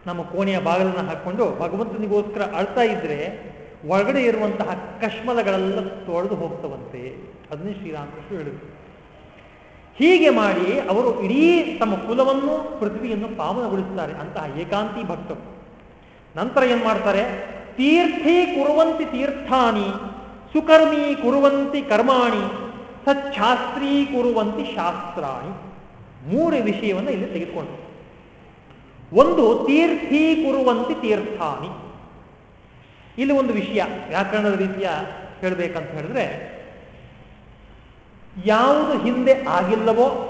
ನಮ್ಮ ಕೋಣೆಯ ಬಾಗಿಲನ್ನು ಹಾಕ್ಕೊಂಡು ಭಗವಂತನಿಗೋಸ್ಕರ ಅಳ್ತಾ ಇದ್ರೆ ಒಳಗಡೆ ಇರುವಂತಹ ಕಶ್ಮಲಗಳೆಲ್ಲ ತೊಳೆದು ಹೋಗ್ತವಂತೆ. ಅದನ್ನೇ ಶ್ರೀರಾಮಕೃಷ್ಣ ಹೇಳಿದರು. ಹೀಗೆ ಮಾಡಿ ಅವರು ಇಡೀ ತಮ್ಮ ಕುಲವನ್ನು, ಪೃಥ್ವಿಯನ್ನು ಪಾವನಗೊಳಿಸುತ್ತಾರೆ ಅಂತಹ ಏಕಾಂತಿ ಭಕ್ತರು. ನಂತರ ಏನ್ ಮಾಡ್ತಾರೆ? ತೀರ್ಥೀ ಕುರುವಂತಿ ತೀರ್ಥಾನಿ. ಸುಕರ್ಮಿ ಕುರುವಂತಿ ಕರ್ಮಾಣಿ, ಸಚ್ಛಾಸ್ತ್ರೀ ಕುರುವಂತಿ ಶಾಸ್ತ್ರಾಣಿ. ಮೂರು ವಿಷಯವನ್ನು ಇಲ್ಲಿ ತೆಗೆದುಕೊಂಡು ಒಂದು ತೀರ್ಥೀ ಕುರುವಂತಿ ತೀರ್ಥಾನಿ. ಇಲ್ಲಿ ಒಂದು ವಿಷಯ, ವ್ಯಾಕರಣದ ರೀತಿಯ ಹೇಳಬೇಕಂತ ಹೇಳಿದ್ರೆ, ಯಾವುದು ಹಿಂದೆ ಆಗಿಲ್ಲವೋ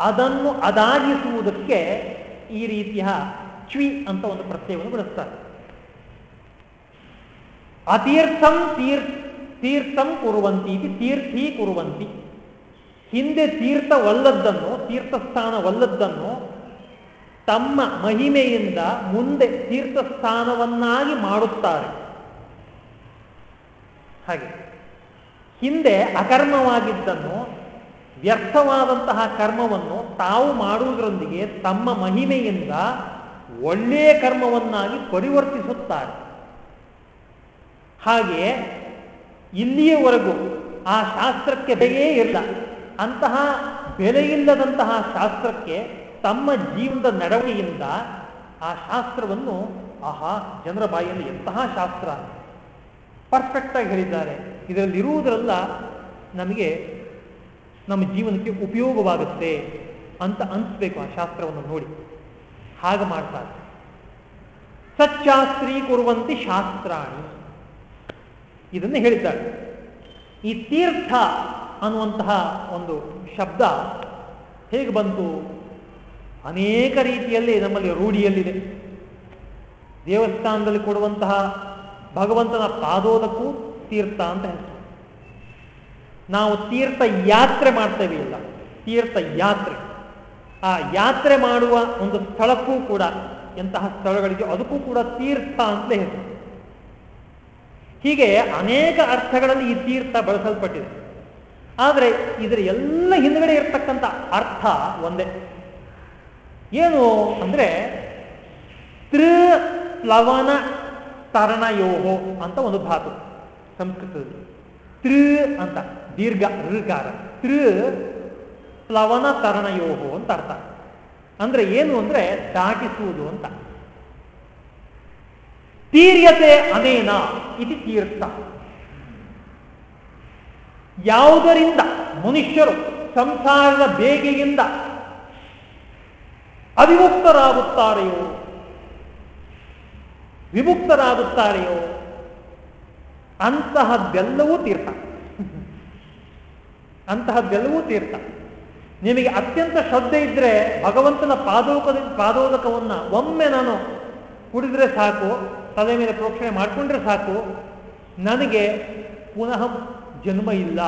ಅದನ್ನು ಅದಾಗಿಸುವುದಕ್ಕೆ ಈ ರೀತಿಯ ಚ್ವಿ ಅಂತ ಒಂದು ಪ್ರತ್ಯಯವನ್ನು ಬಳಸ್ತಾರೆ. ಅತೀರ್ಥಂ ತೀರ್ ತೀರ್ಥಂ ಕುರುವಂತಿ ತೀರ್ಥಿ ಕುರುವಂತಿ. ಹಿಂದೆ ತೀರ್ಥವಲ್ಲದ್ದನ್ನು, ತೀರ್ಥಸ್ಥಾನವಲ್ಲದ್ದನ್ನು ತಮ್ಮ ಮಹಿಮೆಯಿಂದ ಮುಂದೆ ತೀರ್ಥಸ್ಥಾನವನ್ನಾಗಿ ಮಾಡುತ್ತಾರೆ. ಹಾಗೆ. ಹಿಂದೆ ಅಕರ್ಮವಾಗಿದ್ದನ್ನು, ವ್ಯರ್ಥವಾದಂತಹ ಕರ್ಮವನ್ನು ತಾವು ಮಾಡುವುದರೊಂದಿಗೆ ತಮ್ಮ ಮಹಿಮೆಯಿಂದ ಒಳ್ಳೆಯ ಕರ್ಮವನ್ನಾಗಿ ಪರಿವರ್ತಿಸುತ್ತಾರೆ. ಹಾಗೆ ಇಲ್ಲಿಯವರೆಗೂ ಆ ಶಾಸ್ತ್ರಕ್ಕೆ ಬೆಲೆಯೇ ಇಲ್ಲ. ಅಂತಹ ಬೆಲೆಯಿಲ್ಲದಂತಹ ಶಾಸ್ತ್ರಕ್ಕೆ ತಮ್ಮ ಜೀವನದ ನಡವಳಿಕೆಯಿಂದ ಆ ಶಾಸ್ತ್ರವನ್ನು, ಆಹಾ, ಜನರ ಬಾಯಿಯಲ್ಲಿ ಎಂತಹ ಶಾಸ್ತ್ರ? ಪರ್ಫೆಕ್ಟ್ ಆಗಿ ಹೇಳಿದ್ದಾರೆ. ಇದರಲ್ಲಿ ಇರುವುದರಲ್ಲ ನಮಗೆ ನಮ್ಮ ಜೀವನಕ್ಕೆ ಉಪಯೋಗವಾಗುತ್ತೆ ಅಂತ ಅನಿಸ್ಬೇಕು ಆ ಶಾಸ್ತ್ರವನ್ನು ನೋಡಿ. ಹಾಗೆ ಮಾಡ್ತಾರೆ. ಸಚ್ಚಾಸ್ತ್ರೀ ಕುರುವಂತಿ ಶಾಸ್ತ್ರಾಣಿ. ಇದನ್ನು ಹೇಳಿದ್ದಾರೆ. ಈ ತೀರ್ಥ ಅನ್ನುವಂತಹ ಒಂದು ಶಬ್ದ ಹೇಗೆ ಬಂತು? ಅನೇಕ ರೀತಿಯಲ್ಲಿ ನಮ್ಮಲ್ಲಿ ರೂಢಿಯಲ್ಲಿದೆ. ದೇವಸ್ಥಾನದಲ್ಲಿ ಕೊಡುವಂತಹ ಭಗವಂತನ ಪಾದೋದಕ್ಕೂ ತೀರ್ಥ ಅಂತ ಹೇಳ್ತಾರೆ. ನಾವು ತೀರ್ಥ ಯಾತ್ರೆ ಮಾಡ್ತೇವೆ ಇಲ್ಲ, ತೀರ್ಥ ಯಾತ್ರೆ. ಆ ಯಾತ್ರೆ ಮಾಡುವ ಒಂದು ಸ್ಥಳಕ್ಕೂ ಕೂಡ, ಎಂತಹ ಸ್ಥಳಗಳಿಗೆ, ಅದಕ್ಕೂ ಕೂಡ ತೀರ್ಥ ಅಂತಲೇ ಹೆಸರು ಹೀಗೆ ಅನೇಕ ಅರ್ಥಗಳಲ್ಲಿ ಈ ತೀರ್ಥ ಬಳಸಲ್ಪಟ್ಟಿದೆ. ಆದರೆ ಇದರ ಎಲ್ಲ ಹಿಂದ್ಗಡೆ ಇರತಕ್ಕಂಥ ಅರ್ಥ ಒಂದೇ. ಏನು ಅಂದರೆ ತೃ ಪ್ಲವನ ತರಣಯೋಹೋ ಅಂತ ಒಂದು ಧಾತು ಸಂಸ್ಕೃತದಲ್ಲಿ. ತೃ ಅಂತ, ದೀರ್ಘ ಋಕಾರ ತೃ ಪ್ಲವನ ತರಣಯೋಹೋ ಅಂತ ಅರ್ಥ. ಅಂದ್ರೆ ಏನು ಅಂದ್ರೆ ದಾಟಿಸುವುದು ಅಂತ. ತೀರ್ಯತೆ ಅನೇನ ಇತಿ ತೀರ್ಥ. ಯಾವುದರಿಂದ ಮನುಷ್ಯರು ಸಂಸಾರದ ಬೇಗೆಯಿಂದ ಅವಿಮುಕ್ತರಾಗುತ್ತಾರೆಯೋ, ವಿಮುಕ್ತರಾಗುತ್ತಾರೆಯೋ, ಅಂತಹದ್ದೆಲ್ಲವೂ ತೀರ್ಥ. ಅಂತಹದ್ದೆಲ್ಲವೂ ತೀರ್ಥ. ನಿಮಗೆ ಅತ್ಯಂತ ಶ್ರದ್ಧೆ ಇದ್ರೆ ಭಗವಂತನ ಪಾದೋಕದ ಪಾದೋದಕವನ್ನ ಒಮ್ಮೆ ನಾನು ಕುಡಿದ್ರೆ ಸಾಕು ತಲೆ ಮೇಲೆ ಪ್ರೋಕ್ಷಣೆ ಮಾಡಿಕೊಂಡ್ರೆ ಸಾಕು, ನನಗೆ ಪುನಃ ಜನ್ಮ ಇಲ್ಲ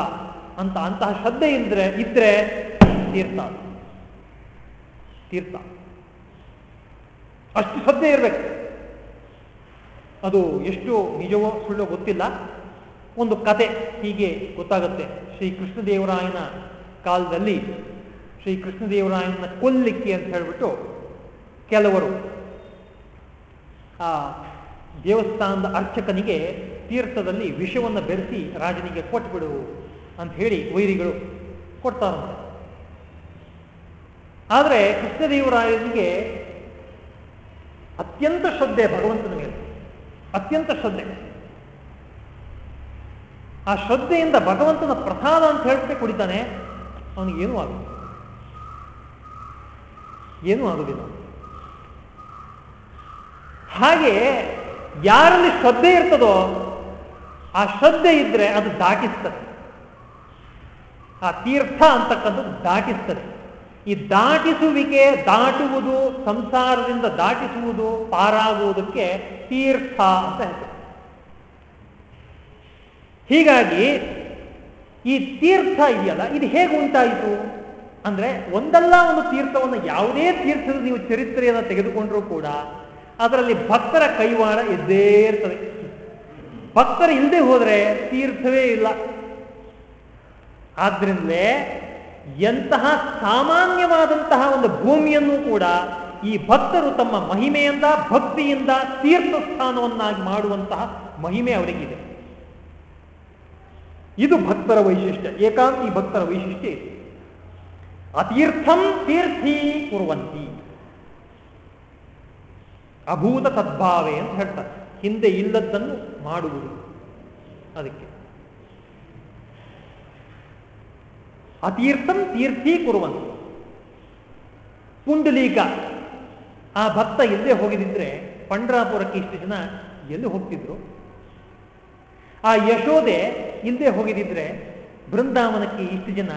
ಅಂತ ಅಂತಹ ಶ್ರದ್ಧೆ ಇದ್ರೆ ಇದ್ರೆ ತೀರ್ಥ. ತೀರ್ಥ. ಅಷ್ಟು ಶ್ರದ್ಧೆ ಇರಬೇಕು. ಅದು ಎಷ್ಟು ನಿಜವೋ ಸುಳ್ಳೋ ಗೊತ್ತಿಲ್ಲ. ಒಂದು ಕತೆ ಹೀಗೆ ಗೊತ್ತಾಗುತ್ತೆ. ಶ್ರೀ ಕೃಷ್ಣದೇವರಾಯನ ಕಾಲದಲ್ಲಿ ಶ್ರೀ ಕೃಷ್ಣದೇವರಾಯನ ಕೊಲ್ಲಿಕ್ಕೆ ಅಂತ ಹೇಳ್ಬಿಟ್ಟು ಕೆಲವರು ಆ ದೇವಸ್ಥಾನದ ಅರ್ಚಕನಿಗೆ ತೀರ್ಥದಲ್ಲಿ ವಿಷವನ್ನು ಬೆರೆಸಿ ರಾಜನಿಗೆ ಕೊಟ್ಬಿಡು ಅಂತ ಹೇಳಿ ವೈರಿಗಳು ಕೊಡ್ತಾರಂತೆ ಆದರೆ ಕೃಷ್ಣದೇವರಾಯನಿಗೆ ಅತ್ಯಂತ ಶ್ರದ್ಧೆ ಭಗವಂತನ ಮೇಲೆ. ಅತ್ಯಂತ ಶ್ರದ್ಧೆ. ಆ ಶ್ರದ್ಧೆಯಿಂದ ಭಗವಂತನ ಪ್ರಸಾದ ಅಂತ ಹೇಳ್ಬಿಟ್ಟೆ ಕುಡಿತಾನೆ, ಅವನಿಗೆ ಏನೂ ಆಗ ಏನೂ ಆಗುದಿಲ್ಲ. ಹಾಗೆ ಯಾರಲ್ಲಿ ಶ್ರದ್ಧೆ ಇರ್ತದೋ ಆ ಶ್ರದ್ಧೆ ಇದ್ರೆ ಅದು ದಾಟಿಸ್ತದೆ. ಆ ತೀರ್ಥ ಅಂತಕ್ಕಂಥದ್ದು ದಾಟಿಸ್ತದೆ. ಈ ದಾಟಿಸುವಿಕೆ, ದಾಟುವುದು, ಸಂಸಾರದಿಂದ ದಾಟಿಸುವುದು, ಪಾರಾಗುವುದಕ್ಕೆ ತೀರ್ಥ ಅಂತ ಹೆಸರು. ಹೀಗಾಗಿ ಈ ತೀರ್ಥ ಇದೆಯಲ್ಲ, ಇದು ಹೇಗೆ ಉಂಟಾಯಿತು? ಅಂದ್ರೆ ಒಂದಲ್ಲ ಒಂದು ತೀರ್ಥವನ್ನು ಯಾವುದೇ ತೀರ್ಥದ ನೀವು ಚರಿತ್ರೆಯನ್ನು ತೆಗೆದುಕೊಂಡ್ರೂ ಕೂಡ ಅದರಲ್ಲಿ ಭಕ್ತರ ಕೈವಾಡ ಇದ್ದೇ ಇರ್ತದೆ. ಭಕ್ತರು ಇಲ್ಲದೆ ಹೋದರೆ ತೀರ್ಥವೇ ಇಲ್ಲ. ಆದ್ರಿಂದಲೇ ಎಂತಹ ಸಾಮಾನ್ಯವಾದಂತಹ ಒಂದು ಭೂಮಿಯನ್ನು ಕೂಡ ಈ ಭಕ್ತರು ತಮ್ಮ ಮಹಿಮೆಯಿಂದ, ಭಕ್ತಿಯಿಂದ ತೀರ್ಥ ಸ್ಥಾನವನ್ನಾಗಿ ಮಾಡುವಂತಹ ಮಹಿಮೆ ಅವರಿಗಿದೆ. ಇದು ಭಕ್ತರ ವೈಶಿಷ್ಟ್ಯ. ಏಕಾಂತಿ ಭಕ್ತರ ವೈಶಿಷ್ಟ್ಯ ಅತೀರ್ಥಂ ತೀರ್ಥೀ ಕುರುವಂತಿ. ಅಭೂತ ತದ್ಭಾವೆ ಅಂತ ಹೇಳ್ತಾರೆ. ಹಿಂದೆ ಇಲ್ಲದ್ದನ್ನು ಮಾಡುವುದು. ಅದಕ್ಕೆ. ಅತೀರ್ಥಂ ತೀರ್ಥೀ ಕುರುವಂತಿ ಪುಂಡಲೀಕ ಆ ಭಕ್ತ ಎಲ್ಲೇ ಹೋಗಿದಿದ್ರೆ ಪಂಡ್ರಾಪುರಕ್ಕೆ ಇಷ್ಟು ಜನ ಎಲ್ಲಿ ಹೋಗ್ತಿದ್ರು? ಆ ಯಶೋದೆ ಇಲ್ಲದೆ ಹೋಗಿದಿದ್ರೆ ಬೃಂದಾವನಕ್ಕೆ ಇಷ್ಟು ಜನ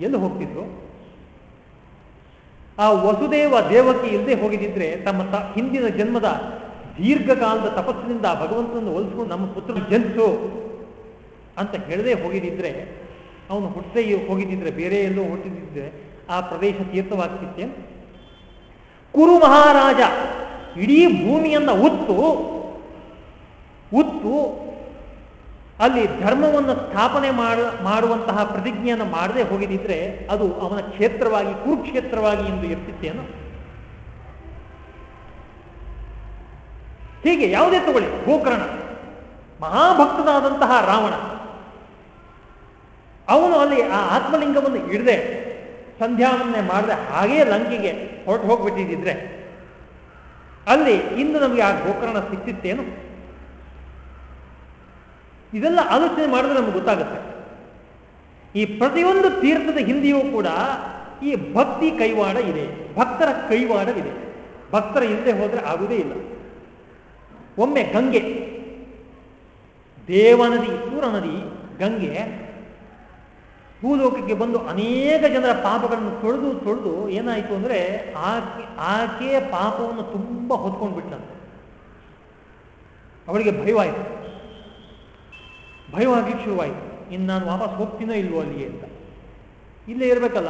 ಎಲ್ಲಿ ಹೋಗ್ತಿದ್ರು? ಆ ವಸುದೇವ ದೇವಕಿ ಇಲ್ಲದೆ ಹೋಗಿದಿದ್ರೆ ತಮ್ಮ ತ, ಹಿಂದಿನ ಜನ್ಮದ ದೀರ್ಘಕಾಲದ ತಪಸ್ಸಿನಿಂದ ಭಗವಂತನನ್ನು ಒಲಿಸ್ಕೊಂಡು ನಮ್ಮ ಪುತ್ರ ಜನಿಸು ಅಂತ ಹೇಳದೆ ಹೋಗಿದಿದ್ರೆ ಅವನು ಹುಟ್ಟದೆ ಹೋಗಿದ್ದಿದ್ರೆ, ಬೇರೆ ಎಲ್ಲೋ ಹುಟ್ಟಿದ್ದರೆ ಆ ಪ್ರದೇಶ ತೀರ್ಥವಾಗ್ತಿತ್ತೆ ಕುರು ಮಹಾರಾಜ ಇಡೀ ಭೂಮಿಯನ್ನ ಉತ್ತು ಉತ್ತು ಅಲ್ಲಿ ಧರ್ಮವನ್ನು ಸ್ಥಾಪನೆ ಮಾಡ, ಮಾಡುವಂತಹ ಪ್ರತಿಜ್ಞೆಯನ್ನು ಮಾಡದೆ ಹೋಗಿದಿದ್ರೆ ಅದು ಅವನ ಕ್ಷೇತ್ರವಾಗಿ, ಕುರುಕ್ಷೇತ್ರವಾಗಿ ಎಂದು ಎತ್ತಿತ್ತೇನು ಹೀಗೆ ಯಾವುದೇ ತಗೊಳ್ಳಿ, ಗೋಕರ್ಣ, ಮಹಾಭಕ್ತನಾದಂತಹ ರಾವಣ. ಅವನು ಅಲ್ಲಿ ಆ ಆತ್ಮಲಿಂಗವನ್ನು ಹಿಡದೆ ಸಂಧ್ಯಾವನ್ನೇ ಮಾಡದೆ, ಹಾಗೇ ಲಂಕೆಗೆ ಹೊರಟು ಹೋಗ್ಬಿಟ್ಟಿದ್ದಿದ್ರೆ, ಅಲ್ಲಿ ಇಂದು ನಮಗೆ ಆ ಗೋಕರ್ಣ ಸಿಕ್ತಿತ್ತೇನು? ಇದೆಲ್ಲ ಆಲೋಚನೆ ಮಾಡಿದ್ರೆ ನಮ್ಗೆ ಗೊತ್ತಾಗುತ್ತೆ. ಈ ಪ್ರತಿಯೊಂದು ತೀರ್ಥದ ಹಿಂದೆಯೂ ಕೂಡ ಈ ಭಕ್ತಿ ಕೈವಾಡ ಇದೆ. ಭಕ್ತರ ಕೈವಾಡವಿದೆ. ಭಕ್ತರ ಹಿಂದೆ ಹೋದರೆ ಆಗುವುದೇ ಇಲ್ಲ. ಒಮ್ಮೆ ಗಂಗೆ. ದೇವನದಿ ಸೂರ ನದಿ ಗಂಗೆ ಭೂಲೋಕಕ್ಕೆ ಬಂದು ಅನೇಕ ಜನರ ಪಾಪಗಳನ್ನು ತೊಳೆದು ತೊಳೆದು ಏನಾಯಿತು ಅಂದರೆ ಆಕೆ, ಆಕೆಯ ಪಾಪವನ್ನು ತುಂಬ ಹೊತ್ಕೊಂಡು ಬಿಟ್ಟಂತೆ ಅವಳಿಗೆ ಭಯವಾಯಿತು. ಭಯವಾಗ್ಲಿಕ್ಕೆ ಶುರುವಾಯಿತು. ಇನ್ನು ನಾನು ವಾಪಸ್ ಹೋಗ್ತೀನೋ ಇಲ್ವೋ ಅಲ್ಲಿಗೆ ಅಂತ. ಇಲ್ಲೇ ಇರಬೇಕಲ್ಲ?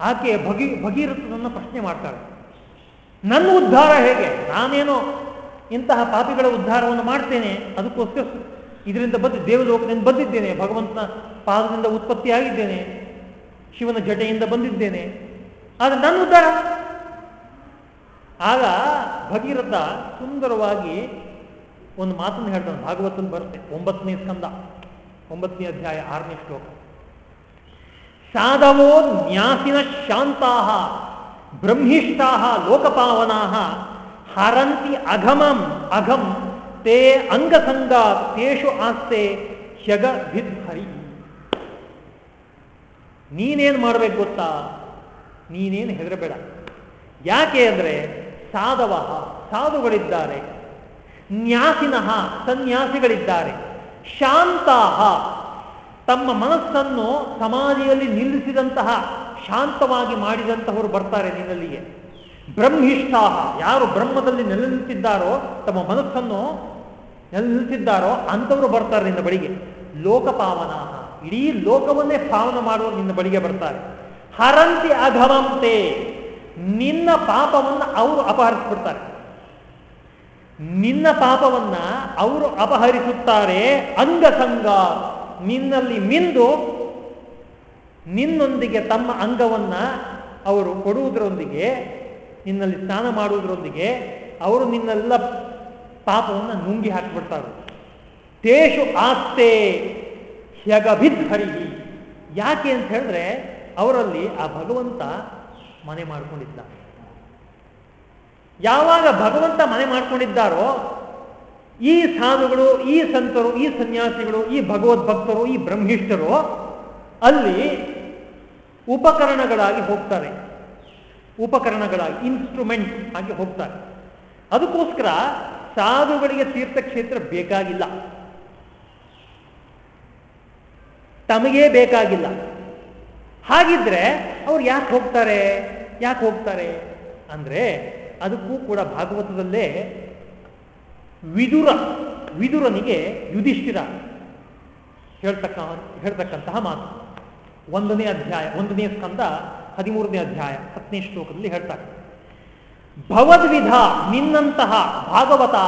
ಆಕೆ ಭಗಿ, ಭಗೀರಥನನ್ನು ಪ್ರಶ್ನೆ ಮಾಡ್ತಾಳೆ. ನನ್ನ ಉದ್ಧಾರ ಹೇಗೆ? ನಾನೇನೋ ಇಂತಹ ಪಾಪಿಗಳ ಉದ್ಧಾರವನ್ನು ಮಾಡ್ತೇನೆ, ಅದಕ್ಕೋಸ್ಕರ ಇದರಿಂದ ಬಂದು ದೇವಲೋಕದಿಂದ ಬಂದಿದ್ದೇನೆ, ಭಗವಂತನ ಪಾದದಿಂದ ಉತ್ಪತ್ತಿಯಾಗಿದ್ದೇನೆ, ಶಿವನ ಜಟೆಯಿಂದ ಬಂದಿದ್ದೇನೆ. ಆದರೆ ನನ್ನ ಉದ್ಧಾರ? ಆಗ ಭಗೀರಥ ಸುಂದರವಾಗಿ ಒಂದು ಮಾತನ್ನು ಹೇಳ್ತಾನೆ ಭಾಗವತನ್ ಬರುತ್ತೆ ಒಂಬತ್ತನೇ ಸ್ಕಂದ, ಒಂಬತ್ತನೇ ಅಧ್ಯಾಯ, ಆರನೇ ಶ್ಲೋಕ. ಸಾಧವೋ ನ್ಯಾಸಿನ ಶಾಂತಾ ಬ್ರಹ್ಮಿಷ್ಟಾ ಲೋಕಪಾವನಾ ಹರಂತಿ ಅಘಮಂ, ಅಘಂ, ತೇ ಅಂಗಸಂಗ ತೇಷು ಆಸ್ತೆ ಹ್ಯಗ ಹರಿ ನೀನೇನ್ ಮಾಡ್ಬೇಕು ಗೊತ್ತಾ? ನೀನೇನು ಹೆದರಬೇಡ. ಯಾಕೆ ಅಂದ್ರೆ ಸಾಧವ ಸಾಧುಗಳಿದ್ದಾರೆ. ನ್ಯಾಸಿನಃ ಸನ್ಯಾಸಿಗಳಿದ್ದಾರೆ. ಶಾಂತಾಹ, ತಮ್ಮ ಮನಸ್ಸನ್ನು ಸಮಾಧಿಯಲ್ಲಿ ನಿಲ್ಲಿಸಿದಂತಹ, ಶಾಂತವಾಗಿ ಮಾಡಿದಂತಹವರು ಬರ್ತಾರೆ ನಿನ್ನಲ್ಲಿಗೆ ಬ್ರಹ್ಮಿಷ್ಠಾಹ, ಯಾರು ಬ್ರಹ್ಮದಲ್ಲಿ ನೆಲೆ ತಮ್ಮ ಮನಸ್ಸನ್ನು ನೆಲೆ ನಿಲ್ತಿದ್ದಾರೋ ಅಂಥವರು ಬರ್ತಾರೆ ನಿನ್ನ ಬಳಿಗೆ. ಲೋಕಪಾವನಾಹ, ಇಡೀ ಲೋಕವನ್ನೇ ಪಾವನ ಮಾಡುವ ನಿನ್ನ ಬಳಿಗೆ ಬರ್ತಾರೆ. ಹರಂತಿ ಅಘವಂತೆ, ನಿನ್ನ ಪಾಪವನ್ನು ಅವರು ಅಪಹರಿಸ್ಬಿಡ್ತಾರೆ. ನಿನ್ನ ಪಾಪವನ್ನ ಅವರು ಅಪಹರಿಸುತ್ತಾರೆ, ಅಂಗಸಂಗ. ನಿನ್ನಲ್ಲಿ ಮಿಂದು ನಿನ್ನೊಂದಿಗೆ ತಮ್ಮ ಅಂಗವನ್ನ ಅವರು ಕೊಡುವುದರೊಂದಿಗೆ, ನಿನ್ನಲ್ಲಿ ಸ್ನಾನ ಮಾಡುವುದರೊಂದಿಗೆ ಅವರು ನಿನ್ನೆಲ್ಲ ಪಾಪವನ್ನು ನುಂಗಿ ಹಾಕಿಬಿಡ್ತಾರೆ. ತೇಷು ಆಸ್ತೆ ಹರಿ ಯಾಕೆ ಅಂತ ಹೇಳಿದ್ರೆ ಅವರಲ್ಲಿ ಆ ಭಗವಂತ ಮನೆ ಮಾಡಿಕೊಂಡಿದ್ದ. ಯಾವಾಗ ಭಗವಂತ ಮನೆ ಮಾಡ್ಕೊಂಡಿದ್ದಾರೋ, ಈ ಸಾಧುಗಳು, ಈ ಸಂತರು, ಈ ಸನ್ಯಾಸಿಗಳು, ಈ ಭಗವದ್ ಭಕ್ತರು ಈ ಬ್ರಹ್ಮಿಷ್ಠರು ಅಲ್ಲಿ ಉಪಕರಣಗಳಾಗಿ ಹೋಗ್ತಾರೆ. ಉಪಕರಣಗಳಾಗಿ ಇನ್ಸ್ಟ್ರೂಮೆಂಟ್ ಆಗಿ ಹೋಗ್ತಾರೆ. ಅದಕ್ಕೋಸ್ಕರ ಸಾಧುಗಳಿಗೆ ತೀರ್ಥಕ್ಷೇತ್ರ ಬೇಕಾಗಿಲ್ಲ. ತಮಗೇ ಬೇಕಾಗಿಲ್ಲ. ಹಾಗಿದ್ರೆ ಅವ್ರು ಯಾಕೆ ಹೋಗ್ತಾರೆ? ಯಾಕೆ ಹೋಗ್ತಾರೆ? ಅಂದ್ರೆ ಅದಕ್ಕೂ ಕೂಡ ಭಾಗವತದಲ್ಲೇ ವಿದುರ, ವಿದುರನಿಗೆ ಯುಧಿಷ್ಠಿರ ಹೇಳ್ತಕ್ಕ, ಹೇಳ್ತಕ್ಕಂತಹ ಮಾತು. ಒಂದನೇ ಅಧ್ಯಾಯ, ಒಂದನೇ ಸ್ಕಂದ, ಹದಿಮೂರನೇ ಅಧ್ಯಾಯ, ಹತ್ತನೇ ಶ್ಲೋಕದಲ್ಲಿ ಹೇಳ್ತಾರೆ. ಭವದ್ವಿಧ ನಿನ್ನಂತಹ ಭಾಗವತಾ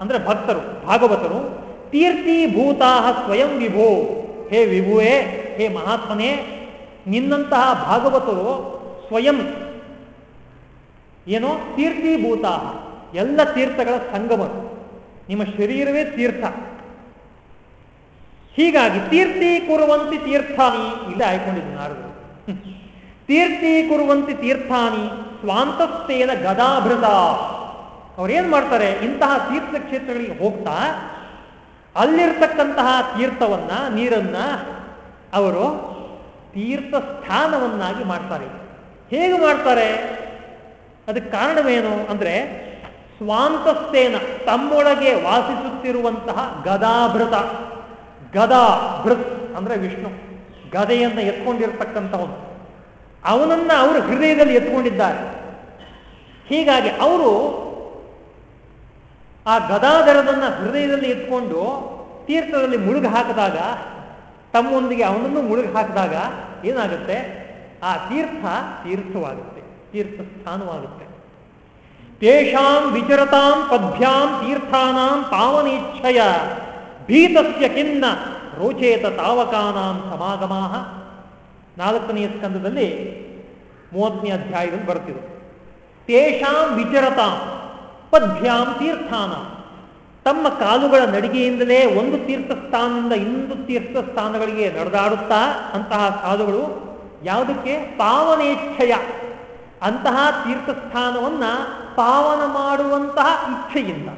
ಅಂದ್ರೆ ಭಕ್ತರು, ಭಾಗವತರು ತೀರ್ಥೀಭೂತಾ ಸ್ವಯಂ ವಿಭೋ. ಹೇ ವಿಭುವೇ, ಹೇ ಮಹಾತ್ಮನೇ, ನಿನ್ನಂತಹ ಭಾಗವತರು ಸ್ವಯಂ ಏನೋ ತೀರ್ಥೀಭೂತ ಎಲ್ಲ ತೀರ್ಥಗಳ ಸಂಗಮರು ನಿಮ್ಮ ಶರೀರವೇ ತೀರ್ಥ. ಹೀಗಾಗಿ ತೀರ್ಥಿ ಕುರುವಂತಿ ತೀರ್ಥಾನಿ ಇಲ್ಲ ಆಯ್ಕೊಂಡಿದ್ದೀನಿ ತೀರ್ಥಿ ಕುರುವಂತಿ ತೀರ್ಥಾನಿ ಸ್ವಾಂತಸ್ಥೇನ ಗದಾಭೃತ. ಅವ್ರೇನ್ ಮಾಡ್ತಾರೆ? ಇಂತಹ ತೀರ್ಥಕ್ಷೇತ್ರಗಳಿಗೆ ಹೋಗ್ತಾ ಅಲ್ಲಿರ್ತಕ್ಕಂತಹ ತೀರ್ಥವನ್ನ, ನೀರನ್ನ ಅವರು ತೀರ್ಥ ಸ್ಥಾನವನ್ನಾಗಿ ಮಾಡ್ತಾರೆ. ಹೇಗೆ ಮಾಡ್ತಾರೆ? ಅದಕ್ಕೆ ಕಾರಣವೇನು ಅಂದ್ರೆ ಸ್ವಾಂತಸ್ತೇನ ತಮ್ಮೊಳಗೆ ವಾಸಿಸುತ್ತಿರುವಂತಹ ಗದಾಭೃತ ಗದಾ ಭೃತ್ ಅಂದ್ರೆ ವಿಷ್ಣು, ಗದೆಯನ್ನು ಎತ್ಕೊಂಡಿರ್ತಕ್ಕಂಥವನು. ಅವನನ್ನ ಅವರು ಹೃದಯದಲ್ಲಿ ಎತ್ಕೊಂಡಿದ್ದಾರೆ. ಹೀಗಾಗಿ ಅವರು ಆ ಗದಾಧರದನ್ನ ಹೃದಯದಲ್ಲಿ ಎತ್ಕೊಂಡು ತೀರ್ಥದಲ್ಲಿ ಮುಳುಗು ಹಾಕಿದಾಗ, ತಮ್ಮೊಂದಿಗೆ ಅವನನ್ನು ಮುಳುಗು ಹಾಕಿದಾಗ ಏನಾಗುತ್ತೆ? ಆ ತೀರ್ಥ ತೀರ್ಥವಾಗುತ್ತೆ. ತೀರ್ಥ ಸ್ಥಾನವಾಗುತ್ತೆ ತೇಷಾಂ ವಿಚರತಾಂ ಪದ್ಭ್ಯಾಂ ತೀರ್ಥಾನಾಂ ಪಾವನೇಚ್ಛಯ ಭೀತಸ್ಯ ಕಿನ್ನ ರೋಚೇತ ತಾವಕಾನಾಂ ಸಮಾಗಮಾ ನಾಲ್ಕನೆಯ ಸ್ಕಂದದಲ್ಲಿ ಮೂವತ್ತನೇ ಅಧ್ಯಾಯದಲ್ಲಿ ಬರ್ತಿದೆ ತೇಷಾಂ ವಿಚರತಾಂ ಪದ್ಭ್ಯಾಂ ತೀರ್ಥಾನ. ತಮ್ಮ ಕಾಲುಗಳ ನಡಿಗೆಯಿಂದಲೇ ಒಂದು ತೀರ್ಥಸ್ಥಾನದಿಂದ ಇನ್ನೊಂದು ತೀರ್ಥಸ್ಥಾನಗಳಿಗೆ ನಡೆದಾಡುತ್ತಾ ಅಂತಹ ಸಾಧುಗಳು ಯಾವುದಕ್ಕೆ? ಪಾವನೇಚ್ಛಯ. ಅಂತಹ ತೀರ್ಥಸ್ಥಾನವನ್ನ ಪಾವನ ಮಾಡುವಂತಹ ಇಚ್ಛೆಯಿಂದ.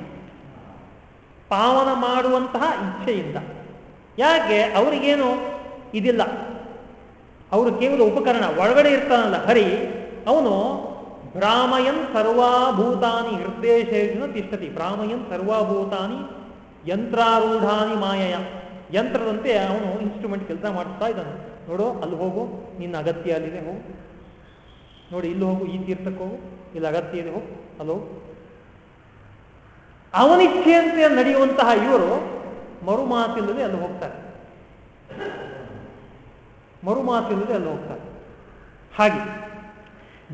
ಪಾವನ ಮಾಡುವಂತಹ ಇಚ್ಛೆಯಿಂದ. ಯಾಕೆ? ಅವರಿಗೇನು ಇದಿಲ್ಲ. ಅವರು ಕೇವಲ ಉಪಕರಣ. ಒಳಗಡೆ ಇರ್ತಾನಲ್ಲ, ಹರಿ. ಅವನು ಭ್ರಾಮಯನ್ ಸರ್ವಾಭೂತಾನಿ ಹೃದಯಶೇಷನ ತಿಷ್ಟತಿ ಭ್ರಾಮಯನ್ ಸರ್ವಾಭೂತಾನಿ ಯಂತ್ರಾರೂಢಾನಿ ಮಾಯಯ. ಯಂತ್ರದಂತೆ ಅವನು ಇನ್ಸ್ಟ್ರೂಮೆಂಟ್ ಕೆಲಸ ಮಾಡ್ತಾ ಇದ್ದಾನೆ. ನೋಡು, ಅಲ್ಲಿ ಹೋಗು. ನಿನ್ನ ಅಗತ್ಯ ಅಲ್ಲಿದೆ, ಹೋಗು. ನೋಡಿ, ಇಲ್ಲಿ ಹೋಗು, ಈ ತೀರ್ಥಕ್ಕೆ ಹೋಗು, ಇಲ್ಲಿ ಅಗತ್ಯ ಇದೆ ಹೋಗು ಅಲ್ಲೋ ಅವನಿಚ್ಛೆಯಂತೆ ನಡೆಯುವಂತಹ ಇವರು ಮರುಮಾತಿಲ್ಲದೆ ಅಲ್ಲಿ ಹೋಗ್ತಾರೆ. ಮರುಮಾತಿಲ್ಲದೆ ಅಲ್ಲಿ ಹೋಗ್ತಾರೆ. ಹಾಗೆ,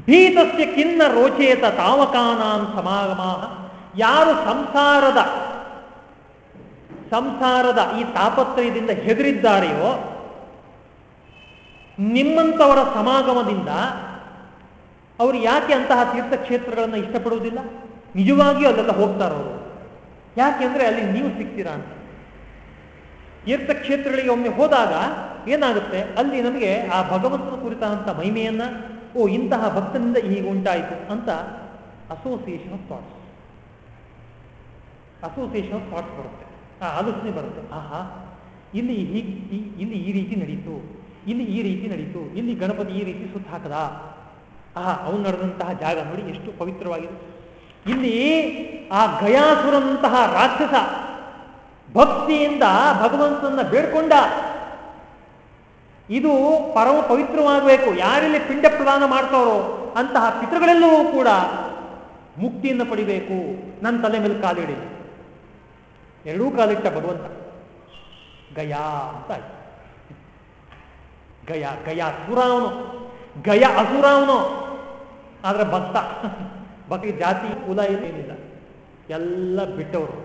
ಭೀತಸ್ಯ ಕಿನ್ನ ರೋಚೇತ ತಾವಕಾನಾಂ ಸಮಾಗಮ ಯಾರು ಸಂಸಾರದ ಸಂಸಾರದ ಈ ತಾಪತ್ರಯದಿಂದ ಹೆದರಿದ್ದಾರೆಯೋ ನಿಮ್ಮಂಥವರ ಸಮಾಗಮದಿಂದ ಅವರು ಯಾಕೆ ಅಂತಹ ತೀರ್ಥಕ್ಷೇತ್ರಗಳನ್ನು ಇಷ್ಟಪಡುವುದಿಲ್ಲ? ನಿಜವಾಗಿಯೂ ಅಲ್ಲೆಲ್ಲ ಹೋಗ್ತಾರವರು ಯಾಕೆಂದ್ರೆ ಅಲ್ಲಿ ನೀವು ಸಿಗ್ತೀರಾ ಅಂತ. ತೀರ್ಥಕ್ಷೇತ್ರಗಳಿಗೆ ಒಮ್ಮೆ ಹೋದಾಗ ಏನಾಗುತ್ತೆ? ಅಲ್ಲಿ ನಮಗೆ ಆ ಭಗವಂತನ ಕುರಿತಾದಂಥ ಮಹಿಮೆಯನ್ನ, ಓ, ಇಂತಹ ಭಕ್ತನಿಂದ ಈಗ ಉಂಟಾಯಿತು ಅಂತ association of thoughts association of thoughts ಬರುತ್ತೆ. ಆ ಆಲೋಚನೆ ಬರುತ್ತೆ. ಆಹಾ, ಇಲ್ಲಿ ಹೀಗೆ, ಇಲ್ಲಿ ಈ ರೀತಿ ನಡೀತು, ಇಲ್ಲಿ ಈ ರೀತಿ ನಡೀತು, ಇಲ್ಲಿ ಗಣಪತಿ ಈ ರೀತಿ ಸುತ್ತ ಆಹಾ, ಅವನು ನಡೆದಂತಹ ಜಾಗ ನೋಡಿ ಎಷ್ಟು ಪವಿತ್ರವಾಗಿದೆ. ಇಲ್ಲಿ ಆ ಗಯಾಸುರಂತಹ ರಾಕ್ಷಸ ಭಕ್ತಿಯಿಂದ ಭಗವಂತನನ್ನ ಬೇಡ್ಕೊಂಡ. ಇದು ಪರಮ ಪವಿತ್ರವಾಗಬೇಕು. ಯಾರಲ್ಲಿ ಪಿಂಡ ಪ್ರದಾನ ಮಾಡ್ತಾರೋ ಅಂತಹ ಪಿತೃಗಳೆಲ್ಲವೂ ಕೂಡ ಮುಕ್ತಿಯನ್ನು ಪಡಿಬೇಕು. ನನ್ನ ತಲೆ ಮೇಲೆ ಕಾಲಿಡಿ. ಎರಡೂ ಕಾಲಿಟ್ಟ ಭಗವಂತ. ಗಯಾ ಅಂತ ಗಯಾ ಗಯಾ ಗಯಾ ಅಸುರಾವನು ಗಯ ಅಸುರ ಅವನು. ಆದ್ರೆ ಭಕ್ತ. ಭಕ್ತಿ ಜಾತಿ, ಕುಲ ಏನಿಲ್ಲ. ಎಲ್ಲ ಬಿಟ್ಟವರು.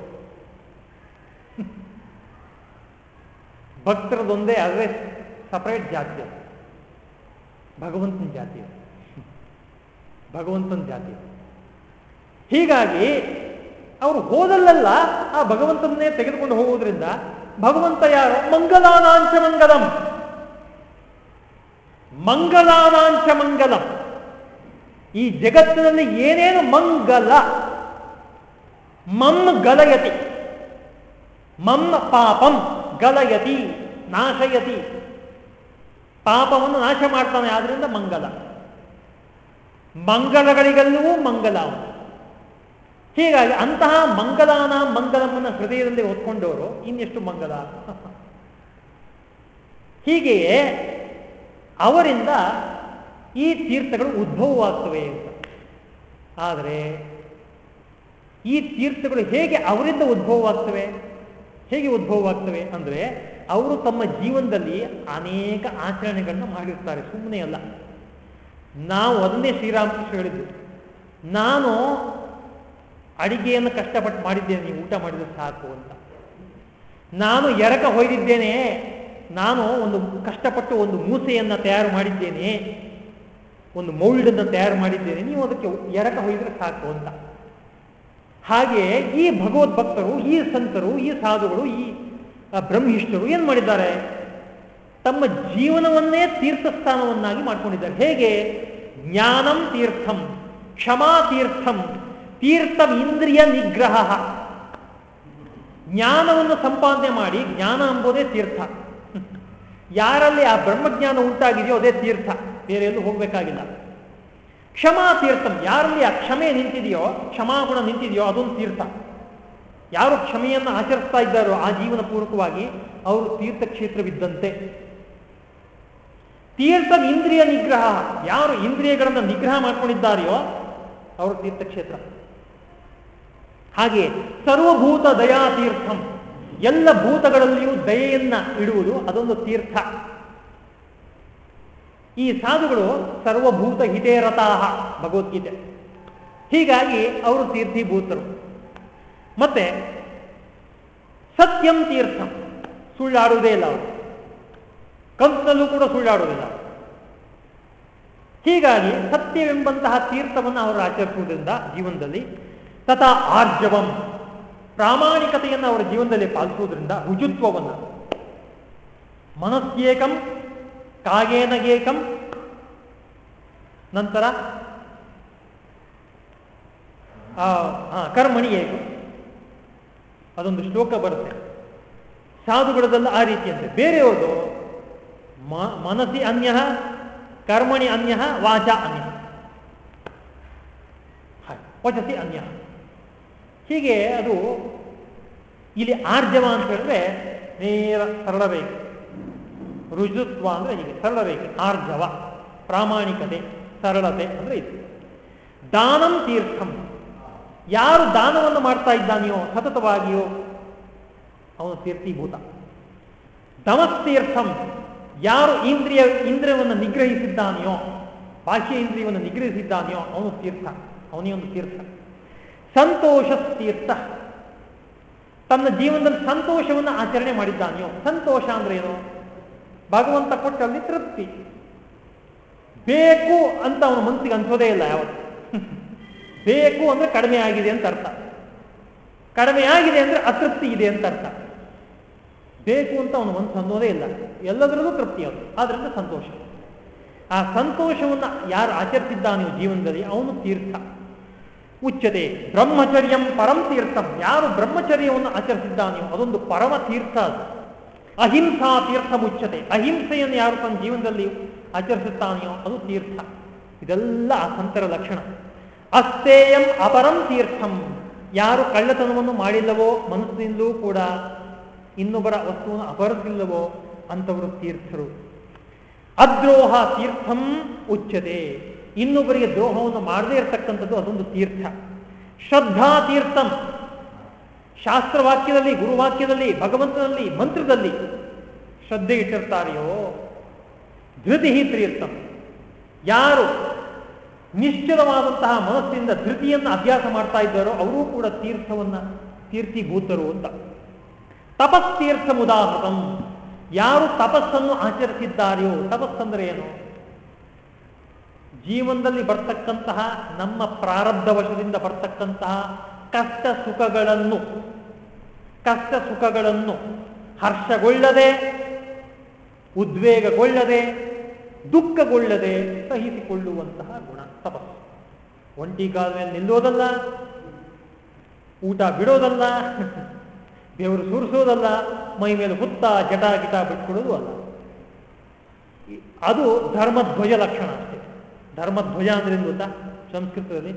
ಭಕ್ತರದೊಂದೇ ಅದೇ ಸಪರೇಟ್ ಜಾತಿ ಭಗವಂತನ ಜಾತಿ ಭಗವಂತನ ಜಾತಿ ಹೀಗಾಗಿ ಅವರು ಹೋದಲ್ಲೆಲ್ಲ, ಆ ಭಗವಂತನ್ನೇ ತೆಗೆದುಕೊಂಡು ಹೋಗುವುದರಿಂದ ಭಗವಂತ ಯಾರು? ಮಂಗಲಾನಾಂಚ ಮಂಗಲಂ ಮಂಗಲಾನಾಂಚ ಮಂಗಲಂ ಈ ಜಗತ್ತಿನಲ್ಲಿ ಏನೇನು ಮಂಗಲ ಮಮ್ಮ ಗಲಯತಿ ಮಮ್ಮ ಪಾಪಂ ಗಲಯತಿ, ನಾಶಯತಿ. ಪಾಪವನ್ನು ನಾಶ ಮಾಡ್ತಾನೆ ಆದ್ರಿಂದ ಮಂಗಲ. ಮಂಗಲಗಳಿಗೆಲ್ಲವೂ ಮಂಗಲ ಹೀಗಾಗಿ ಅಂತಹ ಮಂಗಲಾನ ಮಂಗಲಮ್ಮನ ಹೃದಯದಲ್ಲಿ ಹೊತ್ಕೊಂಡವರು ಇನ್ನೆಷ್ಟು ಮಂಗಲ? ಹೀಗೆಯೇ ಅವರಿಂದ ಈ ತೀರ್ಥಗಳು ಉದ್ಭವವಾಗ್ತವೆ ಅಂತ. ಆದರೆ ಈ ತೀರ್ಥಗಳು ಹೇಗೆ ಅವರಿಂದ ಉದ್ಭವವಾಗ್ತವೆ? ಹೇಗೆ ಉದ್ಭವವಾಗ್ತವೆ ಅಂದರೆ ಅವರು ತಮ್ಮ ಜೀವನದಲ್ಲಿ ಅನೇಕ ಆಚರಣೆಗಳನ್ನು ಮಾಡಿರ್ತಾರೆ. ಸುಮ್ಮನೆ ಅಲ್ಲ. ನಾವು ಅದನ್ನೇ ಶ್ರೀರಾಮಕೃಷ್ಣ ಹೇಳಿದ್ದು. ನಾನು ಅಡಿಗೆಯನ್ನು ಕಷ್ಟಪಟ್ಟು ಮಾಡಿದ್ದೇನೆ, ನೀವು ಊಟ ಮಾಡಿದ್ರೆ ಸಾಕು ಅಂತ. ನಾನು ಎರಕ ಹೊಯ್ದಿದ್ದೇನೆ, ನಾನು ಒಂದು ಕಷ್ಟಪಟ್ಟು ಒಂದು ಮೂಸೆಯನ್ನು ತಯಾರು ಮಾಡಿದ್ದೇನೆ ಒಂದು ಮೌಲ್ಡ್ ಅನ್ನು ತಯಾರು ಮಾಡಿದ್ದೇನೆ, ನೀವು ಅದಕ್ಕೆ ಎರಕ ಹೊಯ್ದ್ರೆ ಸಾಕು ಅಂತ. ಹಾಗೆ ಈ ಭಗವದ್ ಭಕ್ತರು ಈ ಸಂತರು, ಈ ಸಾಧುಗಳು, ಈ ಬ್ರಹ್ಮಿಷ್ಠರು ಏನು ಮಾಡಿದ್ದಾರೆ? ತಮ್ಮ ಜೀವನವನ್ನೇ ತೀರ್ಥಸ್ಥಾನವನ್ನಾಗಿ ಮಾಡ್ಕೊಂಡಿದ್ದಾರೆ. ಹೇಗೆ? ಜ್ಞಾನಂ ತೀರ್ಥಂ, ಕ್ಷಮಾ ತೀರ್ಥಂ ತೀರ್ಥಂ ಇಂದ್ರಿಯ ನಿಗ್ರಹ. ಜ್ಞಾನವನ್ನು ಸಂಪಾದನೆ ಮಾಡಿ, ಜ್ಞಾನ ಎಂಬುದೇ ತೀರ್ಥ. ಯಾರಲ್ಲಿ ಆ ಬ್ರಹ್ಮಜ್ಞಾನ ಉಂಟಾಗಿದೆಯೋ ಅದೇ ತೀರ್ಥ. ಬೇರೆ ಎಲ್ಲೂ ಹೋಗಬೇಕಾಗಿಲ್ಲ. ಕ್ಷಮಾ ತೀರ್ಥಂ, ಯಾರಲ್ಲಿ ಆ ಕ್ಷಮೆ ನಿಂತಿದೆಯೋ, ಕ್ಷಮಾಗುಣ ನಿಂತಿದೆಯೋ ಅದೊಂದು ತೀರ್ಥ. ಯಾರು ಕ್ಷಮೆಯನ್ನು ಆಚರಿಸ್ತಾ ಇದ್ದಾರೋ ಆ ಜೀವನ ಪೂರ್ವಕವಾಗಿ ಅವರು ತೀರ್ಥಕ್ಷೇತ್ರವಿದ್ದಂತೆ. ತೀರ್ಥ ಇಂದ್ರಿಯ ನಿಗ್ರಹ, ಯಾರು ಇಂದ್ರಿಯಗಳನ್ನು ನಿಗ್ರಹ ಮಾಡ್ಕೊಂಡಿದ್ದಾರೆಯೋ ಅವರು ತೀರ್ಥಕ್ಷೇತ್ರ. ಹಾಗೆ ಸರ್ವಭೂತ ದಯಾ ತೀರ್ಥಂ ಎಲ್ಲ ಭೂತಗಳಲ್ಲಿಯೂ ದಯೆಯನ್ನ ಇಡುವುದು ಅದೊಂದು ತೀರ್ಥ. ಈ ಸಾಧುಗಳು ಸರ್ವಭೂತ ಹಿತೇರತಾಹ, ಭಗವದ್ಗೀತೆ. ಹೀಗಾಗಿ ಅವರು ತೀರ್ಥೀಭೂತರು. ಮತ್ತೆ ಸತ್ಯಂ ತೀರ್ಥಂ, ಸುಳ್ಳಾಡುವುದೇ ಇಲ್ಲ ಅವರು. ಕನಸಿನಲ್ಲೂ ಕೂಡ ಸುಳ್ಳಾಡುವುದಿಲ್ಲ ಹೀಗಾಗಿ ಸತ್ಯವೆಂಬಂತಹ ತೀರ್ಥವನ್ನು ಅವರು ಆಚರಿಸುವುದರಿಂದ ಜೀವನದಲ್ಲಿ ತಥಾ ಆರ್ಜವಂ, ಪ್ರಾಮಾಣಿಕತೆಯನ್ನು ಅವರ ಜೀವನದಲ್ಲಿ ಪಾಲಿಸುವುದರಿಂದ ರುಜುತ್ವವನ್ನು. ಮನಸ್ಸೇಕಂ ಕಾಗೇನಗೇಕಂ ನಂತರ ಕರ್ಮಣಿ ಏಕಂ. ಅದೊಂದು ಶ್ಲೋಕ ಬರುತ್ತೆ. ಸಾಧುಗಳದಲ್ಲ ಆ ರೀತಿಯಂತೆ ಬೇರೆಯವರು ಮನಸ್ಸಿ ಅನ್ಯ, ಕರ್ಮಣಿ ಅನ್ಯ, ವಾಚ ಅನ್ಯ. ವಚಸಿ ಅನ್ಯ. ಹೀಗೆ ಅದು ಇಲ್ಲಿ ಆರ್ಜವ ಅಂತ ಹೇಳಿದ್ರೆ ನೇರ ರೇಖೆ ರುಜುತ್ವ ಅಂದ್ರೆ ಹೀಗೆ ಸರಳ ರೇಖೆ ಆರ್ಜವ, ಪ್ರಾಮಾಣಿಕತೆ, ಸರಳತೆ ಅಂದ್ರೆ ಇದು. ದಾನಂ ತೀರ್ಥಂ. ಯಾರು ದಾನವನ್ನು ಮಾಡ್ತಾ ಇದ್ದಾನೆಯೋ, ಸತತವಾಗಿಯೋ, ಅವನು ತೀರ್ಥೀಭೂತ. ದಮಸ್ತೀರ್ಥಂ. ಯಾರು ಇಂದ್ರಿಯ, ಇಂದ್ರಿಯವನ್ನು ನಿಗ್ರಹಿಸಿದ್ದಾನೆಯೋ, ಬಾಹ್ಯ ಇಂದ್ರಿಯವನ್ನು ನಿಗ್ರಹಿಸಿದ್ದಾನೆಯೋ, ಅವನು ತೀರ್ಥ. ಅವನೇ ಒಂದು ತೀರ್ಥ. ಸಂತೋಷ ತನ್ನ ಜೀವನದಲ್ಲಿ ಸಂತೋಷವನ್ನು ಆಚರಣೆ ಮಾಡಿದ್ದಾನೆಯೋ, ಸಂತೋಷ ಅಂದ್ರೆ ಏನು? ಭಗವಂತ ಕೊಟ್ಟಲ್ಲಿ ತೃಪ್ತಿ. ಬೇಕು ಅಂತ ಅವನ ಮನಸ್ಸಿಗೆ ಅನ್ಸೋದೇ ಇಲ್ಲ ಯಾವತ್ತು. ಬೇಕು ಅಂದ್ರೆ ಕಡಿಮೆ ಆಗಿದೆ ಅಂತ ಅರ್ಥ. ಕಡಿಮೆ ಆಗಿದೆ ಅಂದ್ರೆ ಅತೃಪ್ತಿ ಇದೆ ಅಂತ ಅರ್ಥ. ಬೇಕು ಅಂತ ಅವನು ಮನಸ್ಸು ಅನ್ನೋದೇ ಇಲ್ಲ. ಎಲ್ಲದರಲ್ಲೂ ತೃಪ್ತಿ ಅವನು. ಆದ್ರಿಂದ ಸಂತೋಷ. ಆ ಸಂತೋಷವನ್ನು ಯಾರು ಆಚರಿಸಿದ್ದಾನೆ ಜೀವನದಲ್ಲಿ ಅವನು ತೀರ್ಥ. ಉಚ್ಚತೆ ಬ್ರಹ್ಮಚರ್ಯಂ ಪರಂ ತೀರ್ಥಂ. ಯಾರು ಬ್ರಹ್ಮಚರ್ಯವನ್ನು ಆಚರಿಸಿದ್ದಾನೆಯೋ ಅದೊಂದು ಪರಮ ತೀರ್ಥ ಅದು. ಅಹಿಂಸಾ ತೀರ್ಥ ಮುಚ್ಚತೆ ಅಹಿಂಸೆಯನ್ನು ಯಾರು ತನ್ನ ಜೀವನದಲ್ಲಿ ಆಚರಿಸುತ್ತಾನೆಯೋ ಅದು ತೀರ್ಥ. ಇದೆಲ್ಲ ಸಂತರ ಲಕ್ಷಣ. ಅಸ್ತೇಯಂ ಅಪರಂ ತೀರ್ಥಂ. ಯಾರು ಕಳ್ಳತನವನ್ನು ಮಾಡಿಲ್ಲವೋ ಮನಸ್ಸಿನಿಂದಲೂ ಕೂಡ ಇನ್ನೊಬ್ಬರ ವಸ್ತುವನ್ನು ಅಪರಿಸಿಲ್ಲವೋ ಅಂಥವರು ತೀರ್ಥರು. ಅದ್ರೋಹ ತೀರ್ಥಂ ಉಚ್ಚತೆ ಇನ್ನೊಬ್ಬರಿಗೆ ದ್ರೋಹವನ್ನು ಮಾಡದೇ ಇರತಕ್ಕಂಥದ್ದು ಅದೊಂದು ತೀರ್ಥ. ಶ್ರದ್ಧಾ ತೀರ್ಥಂ. ಶಾಸ್ತ್ರವಾಕ್ಯದಲ್ಲಿ, ಗುರುವಾಕ್ಯದಲ್ಲಿ, ಭಗವಂತನಲ್ಲಿ, ಮಂತ್ರದಲ್ಲಿ ಶ್ರದ್ಧೆ ಇಟ್ಟಿರ್ತಾರೆಯೋ ಧೃತಿ ತೀರ್ಥಂ ಯಾರು ನಿಶ್ಚಲವಾದಂತಹ ಮನಸ್ಸಿಂದ ಧೃತಿಯನ್ನು ಅಭ್ಯಾಸ ಮಾಡ್ತಾ ಇದ್ದಾರೋ, ಅವರೂ ಕೂಡ ತೀರ್ಥವನ್ನ, ತೀರ್ಥೀಭೂತರು ಅಂತ. ತಪಸ್ತೀರ್ಥ ಮುದಾಹೃತಂ ಯಾರು ತಪಸ್ಸನ್ನು ಆಚರಿಸಿದ್ದಾರೆಯೋ ತಪಸ್ಸಂದ್ರೆ ಏನು? ಜೀವನದಲ್ಲಿ ಬರ್ತಕ್ಕಂತಹ ನಮ್ಮ ಪ್ರಾರಬ್ಧ ವಶದಿಂದ ಬರ್ತಕ್ಕಂತಹ ಕಷ್ಟ ಸುಖಗಳನ್ನು ಕಷ್ಟ ಸುಖಗಳನ್ನು ಹರ್ಷಗೊಳ್ಳದೆ, ಉದ್ವೇಗಗೊಳ್ಳದೆ, ದುಃಖಗೊಳ್ಳದೆ ಸಹಿಸಿಕೊಳ್ಳುವಂತಹ ಗುಣ ತಪಸ್ಸು. ಒಂಟಿ ಕಾಲ ಮೇಲೆ ನಿಲ್ಲೋದಲ್ಲ, ಊಟ ಬಿಡೋದಲ್ಲ, ಬೆವರು ಸುರಿಸೋದಲ್ಲ, ಮೈ ಮೇಲೆ ಹುತ್ತ, ಜಟ ಗಿಟ ಬಿಟ್ಕೊಡೋದು ಅಲ್ಲ. ಅದು ಧರ್ಮಧ್ವಜ ಲಕ್ಷಣ ಅಷ್ಟೇ. ಧರ್ಮಧ್ವಜ ಅಂದ್ರೆ ಗೊತ್ತಾ? ಸಂಸ್ಕೃತದಲ್ಲಿ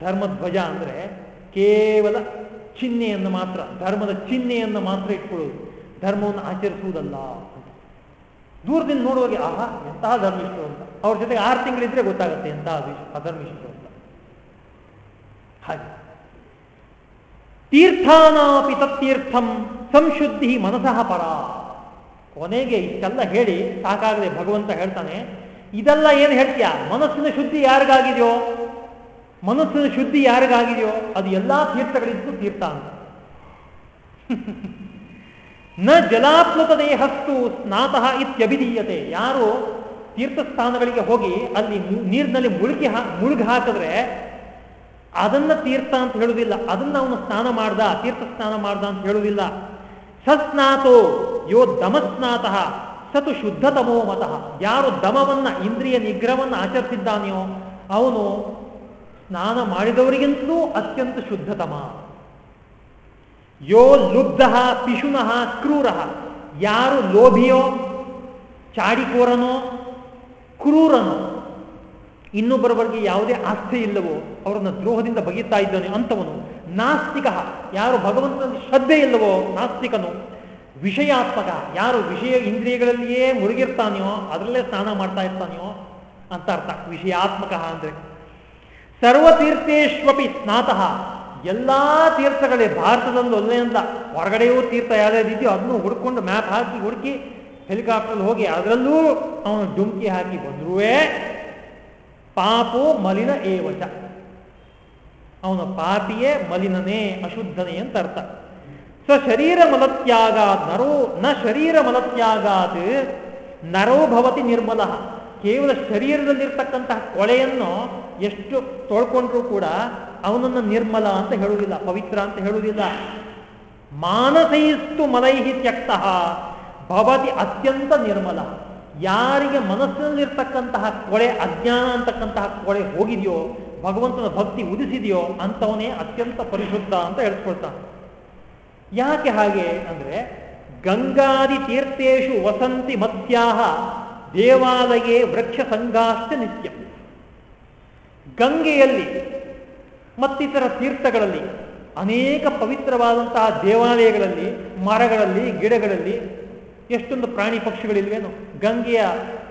ಧರ್ಮಧ್ವಜ ಅಂದ್ರೆ ಕೇವಲ ಚಿಹ್ನೆಯನ್ನು ಮಾತ್ರ, ಧರ್ಮದ ಚಿಹ್ನೆಯನ್ನು ಮಾತ್ರ ಇಟ್ಕೊಳ್ಳೋದು ಧರ್ಮವನ್ನು ಆಚರಿಸುವುದಲ್ಲ ದೂರದಿಂದ ನೋಡುವಾಗ ಆಹಾ, ಎಂತಹ ಧರ್ಮಿಷ್ಠರು ಅಂತ. ಅವ್ರ ಜೊತೆಗೆ ಆರು ತಿಂಗಳಿದ್ರೆ ಗೊತ್ತಾಗುತ್ತೆ ಎಂತಹ ಅಧರ್ಮಿಷ್ಠರು ಅಂತ. ಹಾಗೆ. ತೀರ್ಥಾನಾಪಿ ತತ್ತೀರ್ಥಂ ಸಂಶುದ್ಧಿ ಮನಸಃ ಪರ. ಕೊನೆಗೆ ಇಷ್ಟೆಲ್ಲ ಹೇಳಿ ಸಾಕಾಗದೆ ಭಗವಂತ ಹೇಳ್ತಾನೆ, ಇದೆಲ್ಲ ಏನು ಹೇಳ್ತೀಯ? ಮನಸ್ಸಿನ ಶುದ್ಧಿ ಯಾರಿಗಾಗಿದೆಯೋ? ಮನಸ್ಸಿನ ಶುದ್ಧಿ ಯಾರಿಗಾಗಿದೆಯೋ ಅದು ಎಲ್ಲಾ ತೀರ್ಥಗಳಿದ್ದು ತೀರ್ಥ ಅಂತ. ನ ಜಲಾಪ್ಲುತ ದೇಹಸ್ತು ಸ್ನಾತಃ ಇತ್ಯಭಿಧೀಯತೆ. ಯಾರು ತೀರ್ಥಸ್ಥಾನಗಳಿಗೆ ಹೋಗಿ ಅಲ್ಲಿ ನೀರಿನಲ್ಲಿ ಮುಳುಗಿ ಮುಳುಗಿ ಹಾಕಿದ್ರೆ ಅದನ್ನ ತೀರ್ಥ ಅಂತ ಹೇಳುವುದಿಲ್ಲ. ಅದನ್ನ ಅವನು ಸ್ನಾನ ಮಾಡ್ದ ತೀರ್ಥ ಸ್ನಾನ ಮಾಡ್ದ ಅಂತ ಹೇಳುವುದಿಲ್ಲ. ಸಸ್ನಾತೋ ಯೋ ದಮಸ್ನಾತಃ, ಸತು ಶುದ್ಧತಮೋ ಮತಃ. ಯಾರು ದಮವನ್ನ, ಇಂದ್ರಿಯ ನಿಗ್ರಹವನ್ನು ಆಚರಿಸಿದ್ದಾನೆಯೋ ಅವನು ಸ್ನಾನ ಮಾಡಿದವರಿಗಿಂತಲೂ ಅತ್ಯಂತ ಶುದ್ಧತಮ. ಯೋ ಲುಬ್ಧ ಪಿಶುನಃ ಕ್ರೂರ. ಯಾರು ಲೋಭಿಯೋ, ಚಾಡಿಕೋರನೋ, ಕ್ರೂರನೋ ಇನ್ನೊಬ್ಬರ ಬಗ್ಗೆ ಯಾವುದೇ ಆಸ್ಥೆ ಇಲ್ಲವೋ, ಅವರನ್ನು ದ್ರೋಹದಿಂದ ಬಗೆಯುತ್ತಾ ಇದ್ದಾನೆ ಅಂತವನು, ನಾಸ್ತಿಕ. ಯಾರು ಭಗವಂತನಲ್ಲಿ ಶ್ರದ್ಧೆ ಇಲ್ಲವೋ, ನಾಸ್ತಿಕನು, ವಿಷಯಾತ್ಮಕ. ಯಾರು ವಿಷಯ ಇಂದ್ರಿಯಗಳಲ್ಲಿಯೇ ಮುಳುಗಿರ್ತಾನೆಯೋ, ಅದರಲ್ಲೇ ಸ್ನಾನ ಮಾಡ್ತಾ ಇರ್ತಾನೆಯೋ, ಅಂತ ಅರ್ಥ. ವಿಷಯಾತ್ಮಕ ಅಂದ್ರೆ ಸರ್ವತೀರ್ಥೇಶ್ವಪಿ ಸ್ನಾತಃ. ಎಲ್ಲ ತೀರ್ಥಗಳೇ ಭಾರತದಲ್ಲಿ ಒಂದೇ ಅಂತ ಹೊರಗಡೆಯೂ ತೀರ್ಥ ಯಾವ್ದಾದಿದೆಯೋ ಅದನ್ನು ಹುಡ್ಕೊಂಡು ಮ್ಯಾಪ್ ಹಾಕಿ ಹುಡುಕಿ ಹೆಲಿಕಾಪ್ಟರ್ ಹೋಗಿ ಅದರಲ್ಲೂ ಅವನು ಡುಮ್ಕಿ ಹಾಕಿ ಬಂದ್ರುವೇ ಪಾಪೋ ಮಲಿನ ಏವಚ. ಅವನ ಪಾಪಿಯೇ ಮಲಿನನೇ ಅಶುದ್ಧನೇ ಅಂತ ಅರ್ಥ. ಸ ಶರೀರ ಮಲತ್ಯಾಗಾತ್ ನರೋ ನ ಶರೀರ ಮಲತ್ಯಾಗಾತ್ ನರೋ ಭವತಿ ನಿರ್ಮಲ. ಕೇವಲ ಶರೀರದಲ್ಲಿರ್ತಕ್ಕಂತಹ ಕೊಳೆಯನ್ನು ಎಷ್ಟು ತೊಳ್ಕೊಂಡ್ರೂ ಕೂಡ ಅವನನ್ನು ನಿರ್ಮಲ ಅಂತ ಹೇಳುವುದಿಲ್ಲ, ಪವಿತ್ರ ಅಂತ ಹೇಳುವುದಿಲ್ಲ. ಮಾನಸೈಸ್ತು ಮಲೈಹಿ ತ್ಯಕ್ತಃ, ಭವತಿ ಅತ್ಯಂತ ನಿರ್ಮಲ. ಯಾರಿಗೆ ಮನಸ್ಸಿನಲ್ಲಿರ್ತಕ್ಕಂತಹ ಕೊಳೆ, ಅಜ್ಞಾನ ಅಂತಕ್ಕಂತಹ ಕೊಳೆ ಹೋಗಿದೆಯೋ, ಭಗವಂತನ ಭಕ್ತಿ ಉದಿಸಿದೆಯೋ ಅಂತವನೇ ಅತ್ಯಂತ ಪರಿಶುದ್ಧ ಅಂತ ಹೇಳ್ಕೊಳ್ತಾನೆ ಯಾಕೆ ಹಾಗೆ ಅಂದ್ರೆ ಗಂಗಾದಿ ತೀರ್ಥೇಶು ವಸಂತಿ ಮತ್ಯಾಹ ದೇವಾಲಯೇ ವೃಕ್ಷ ಸಂಘಾಶ್ಚ ನಿತ್ಯ. ಗಂಗೆಯಲ್ಲಿ ಮತ್ತಿತರ ತೀರ್ಥಗಳಲ್ಲಿ, ಅನೇಕ ಪವಿತ್ರವಾದಂತಹ ದೇವಾಲಯಗಳಲ್ಲಿ, ಮರಗಳಲ್ಲಿ, ಗಿಡಗಳಲ್ಲಿ ಎಷ್ಟೊಂದು ಪ್ರಾಣಿ ಪಕ್ಷಿಗಳಿಲ್ವೇನು. ಗಂಗೆಯ,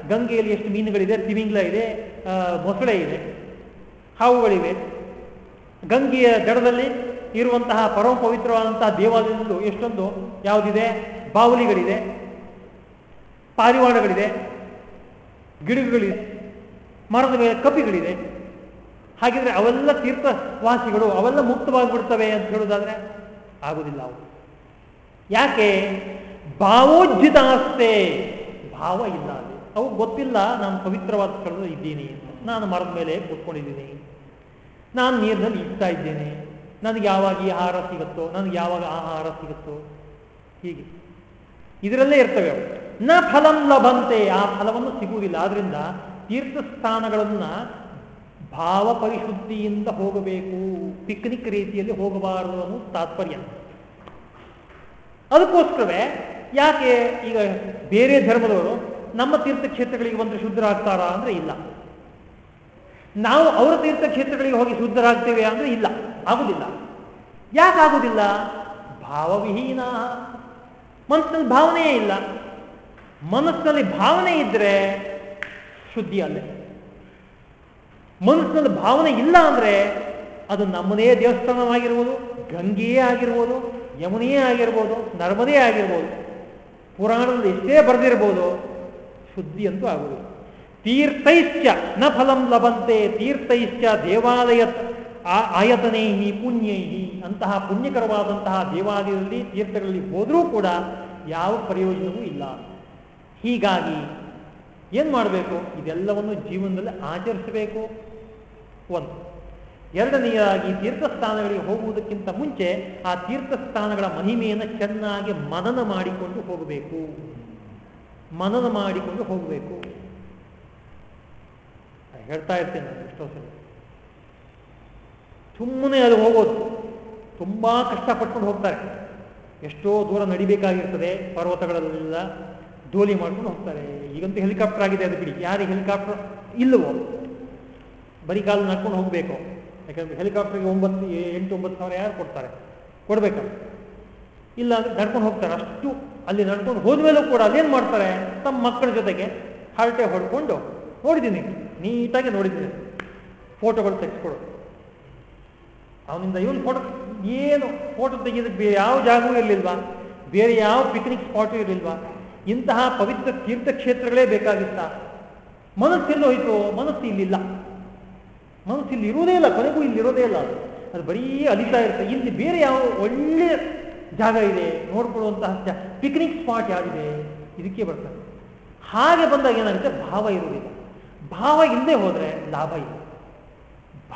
ಗಂಗೆಯಲ್ಲಿ ಎಷ್ಟು ಮೀನುಗಳಿದೆ, ತಿಮಿಂಗ್ಲ ಇದೆ ಮೊಸಳೆ ಇದೆ, ಹಾವುಗಳಿವೆ. ಗಂಗೆಯ ದಡದಲ್ಲಿ ಇರುವಂತಹ ಪರಮ ಪವಿತ್ರವಾದಂತಹ ದೇವಾಲಯದಲ್ಲೂ ಎಷ್ಟೊಂದು ಯಾವುದಿದೆ, ಬಾವುಲಿಗಳಿದೆ, ಪಾರಿವಾಳಗಳಿದೆ. ಗಿಡಗಳಿದೆ, ಮರದ ಮೇಲೆ ಕಪಿಗಳಿದೆ. ಹಾಗಿದ್ರೆ ಅವೆಲ್ಲ ತೀರ್ಥವಾಸಿಗಳು, ಅವೆಲ್ಲ ಮುಕ್ತವಾಗಿ ಮುಕ್ತವಾಗಿಬಿಡ್ತವೆ ಅಂತ ಹೇಳೋದಾದ್ರೆ ಆಗುದಿಲ್ಲ ಅವು ಯಾಕೆ? ಭಾವೋಜ್ಜಿತ ಆಸ್ತೆ ಭಾವ ಇಲ್ಲ ಅದು ಅವು ಗೊತ್ತಿಲ್ಲ, ನಾನು ಪವಿತ್ರವಾದ ಸ್ಥಳದಲ್ಲಿ ಇದ್ದೀನಿ. ನಾನು ಮರದ ಮೇಲೆ ಕೂತ್ಕೊಂಡಿದ್ದೀನಿ. ನಾನು ನೀರಿನಲ್ಲಿ ಇಡ್ತಾ ಇದ್ದೇನೆ. ನನಗೆ ಯಾವಾಗ ಈ ಆಹಾರ ಸಿಗುತ್ತೋ, ನನಗೆ ಯಾವಾಗ ಆಹಾರ ಸಿಗುತ್ತೋ, ಹೀಗೆ. ಇದರಲ್ಲೇ ಇರ್ತವೆ ಅವು. ನ ಫಲಂ ಲಭಂತೆ, ಆ ಫಲವನ್ನು ಸಿಗುವುದಿಲ್ಲ. ಆದ್ರಿಂದ ತೀರ್ಥಸ್ಥಾನಗಳನ್ನ ಭಾವ ಪರಿಶುದ್ಧಿಯಿಂದ ಹೋಗಬೇಕು. ಪಿಕ್ನಿಕ್ ರೀತಿಯಲ್ಲಿ ಹೋಗಬಾರದು ಅನ್ನೋ ತಾತ್ಪರ್ಯ. ಅದಕ್ಕೋಸ್ಕರವೇ ಯಾಕೆ ಈಗ ಬೇರೆ ಧರ್ಮದವರು ನಮ್ಮ ತೀರ್ಥಕ್ಷೇತ್ರಗಳಿಗೆ ಬಂದರೆ ಶುದ್ಧರಾಗ್ತಾರಾ ಅಂದ್ರೆ ಇಲ್ಲ. ನಾವು ಅವರ ತೀರ್ಥಕ್ಷೇತ್ರಗಳಿಗೆ ಹೋಗಿ ಶುದ್ಧರಾಗ್ತೇವೆ ಅಂದ್ರೆ ಇಲ್ಲ. ಆಗುದಿಲ್ಲ. ಯಾಕಾಗುದಿಲ್ಲ? ಭಾವವಿಹೀನ. ಮನಸ್ಸಿನಲ್ಲಿ ಭಾವನೆಯೇ ಇಲ್ಲ. ಮನಸ್ಸಿನಲ್ಲಿ ಭಾವನೆ ಇದ್ರೆ ಶುದ್ಧಿ ಅಲ್ಲೇ. ಮನಸ್ಸಿನಲ್ಲಿ ಭಾವನೆ ಇಲ್ಲ ಅಂದ್ರೆ ಅದು ನಮ್ಮದೇ ದೇವಸ್ಥಾನವಾಗಿರ್ಬೋದು, ಗಂಗೆಯೇ ಆಗಿರ್ಬೋದು, ಯಮುನೆಯೇ ಆಗಿರ್ಬೋದು, ನರ್ಮದೇ ಆಗಿರ್ಬೋದು. ಪುರಾಣದಲ್ಲಿ ಎಷ್ಟೇ ಬರೆದಿರ್ಬೋದು, ಶುದ್ಧಿ ಅಂತೂ ಆಗುವುದು ತೀರ್ಥೈಶ್ಚ ನ ಫಲಂ ಲಭಂತೆ, ತೀರ್ಥೈಶ್ಚ ದೇವಾಲಯ ಆಯತನೇಹಿ ಪುಣ್ಯೈಹಿ ಅಂತಹ ಪುಣ್ಯಕರವಾದಂತಹ ದೇವಾಲಯದಲ್ಲಿ ತೀರ್ಥಗಳಲ್ಲಿ ಹೋದರೂ ಕೂಡ ಯಾವ ಪ್ರಯೋಜನವೂ ಇಲ್ಲ. ಹೀಗಾಗಿ ಏನು ಮಾಡಬೇಕು? ಇದೆಲ್ಲವನ್ನು ಜೀವನದಲ್ಲಿ ಆಚರಿಸಬೇಕು. ಒಂದು. ಎರಡನೆಯದಾಗಿ ತೀರ್ಥಸ್ಥಾನಗಳಿಗೆ ಹೋಗುವುದಕ್ಕಿಂತ ಮುಂಚೆ ಆ ತೀರ್ಥಸ್ಥಾನಗಳ ಮಹಿಮೆಯನ್ನು ಚೆನ್ನಾಗಿ ಮನನ ಮಾಡಿಕೊಂಡು ಹೋಗಬೇಕು. ಮನನ ಮಾಡಿಕೊಂಡು ಹೋಗಬೇಕು. ಹೇಳ್ತಾ ಇರ್ತೇನೆ ಎಷ್ಟೋ ಸಲ. ಸುಮ್ಮನೆ ಅದು ಹೋಗೋದು. ತುಂಬ ಕಷ್ಟಪಟ್ಕೊಂಡು ಹೋಗ್ತಾರೆ. ಎಷ್ಟೋ ದೂರ ನಡಿಬೇಕಾಗಿರ್ತದೆ ಪರ್ವತಗಳಲ್ಲೆಲ್ಲ ದೋಲಿ ಮಾಡ್ಕೊಂಡು ಹೋಗ್ತಾರೆ. ಈಗಂತೂ ಹೆಲಿಕಾಪ್ಟರ್ ಆಗಿದೆ ಅದು ಬಿಡಿ. ಯಾರಿಗೆ ಹೆಲಿಕಾಪ್ಟರ್ ಇಲ್ಲವೋ ಬರೀ ಕಾಲು ನಡ್ಕೊಂಡು ಹೋಗಬೇಕು. ಯಾಕಂದ್ರೆ ಹೆಲಿಕಾಪ್ಟರ್ಗೆ ಒಂಬತ್ತು ಎಂಟು, ಒಂಬತ್ತು ಸಾವಿರ ಯಾರು ಕೊಡ್ತಾರೆ? ಕೊಡಬೇಕು ಇಲ್ಲ ಅಂದ್ರೆ ನಡ್ಕೊಂಡು ಹೋಗ್ತಾರೆ. ಅಷ್ಟು ಅಲ್ಲಿ ನಡ್ಕೊಂಡು ಹೋದ್ಮೇಲೂ ಕೂಡ ಅದೇನು ಮಾಡ್ತಾರೆ? ತಮ್ಮ ಮಕ್ಕಳ ಜೊತೆಗೆ ಹರಟೆ ಹೊಡ್ಕೊಂಡು ನೋಡಿದ್ದೀನಿ. ನೀಟಾಗಿ ನೋಡಿದ್ದೀನಿ. ಫೋಟೋಗಳು ತೆಗೆಸ್ಕೊಡು. ಅವನಿಂದ ಇವನು ಫೋಟೋ ಏನು ಫೋಟೋ ತೆಗೆಯೋದಕ್ಕೆ ಬೇರೆ ಯಾವ ಜಾಗವೂ ಇರಲಿಲ್ವಾ? ಬೇರೆ ಯಾವ ಪಿಕ್ನಿಕ್ ಸ್ಪಾಟು ಇರಲಿಲ್ವಾ? ಇಂತಹ ಪವಿತ್ರ ತೀರ್ಥಕ್ಷೇತ್ರಗಳೇ ಬೇಕಾಗಿತ್ತ? ಮನಸ್ಸು ಹೋಯ್ತು? ಮನಸ್ಸು ಇಲ್ಲಿಲ್ಲ. ಮನಸ್ಸು ಇಲ್ಲಿ ಇರೋದೇ ಇಲ್ಲ, ಕೊನೆಗೂ ಇಲ್ಲಿ ಇರೋದೇ ಇಲ್ಲ. ಅದು ಬರೀ ಅಲಿತಾ ಇರುತ್ತೆ. ಇಲ್ಲಿ ಬೇರೆ ಯಾವ ಒಳ್ಳೆಯ ಜಾಗ ಇದೆ? ನೋಡ್ಕೊಳ್ಳುವಂತಹ ಪಿಕ್ನಿಕ್ ಸ್ಪಾಟ್ ಯಾವಿದೆ ಇದಕ್ಕೆ ಬರ್ತಾರೆ ಹಾಗೆ ಬಂದಾಗ ಏನಾಗುತ್ತೆ? ಭಾವ ಇರುವುದಿಲ್ಲ. ಭಾವ ಇಲ್ಲದೆ ಹೋದರೆ ಲಾಭ ಇಲ್ಲ.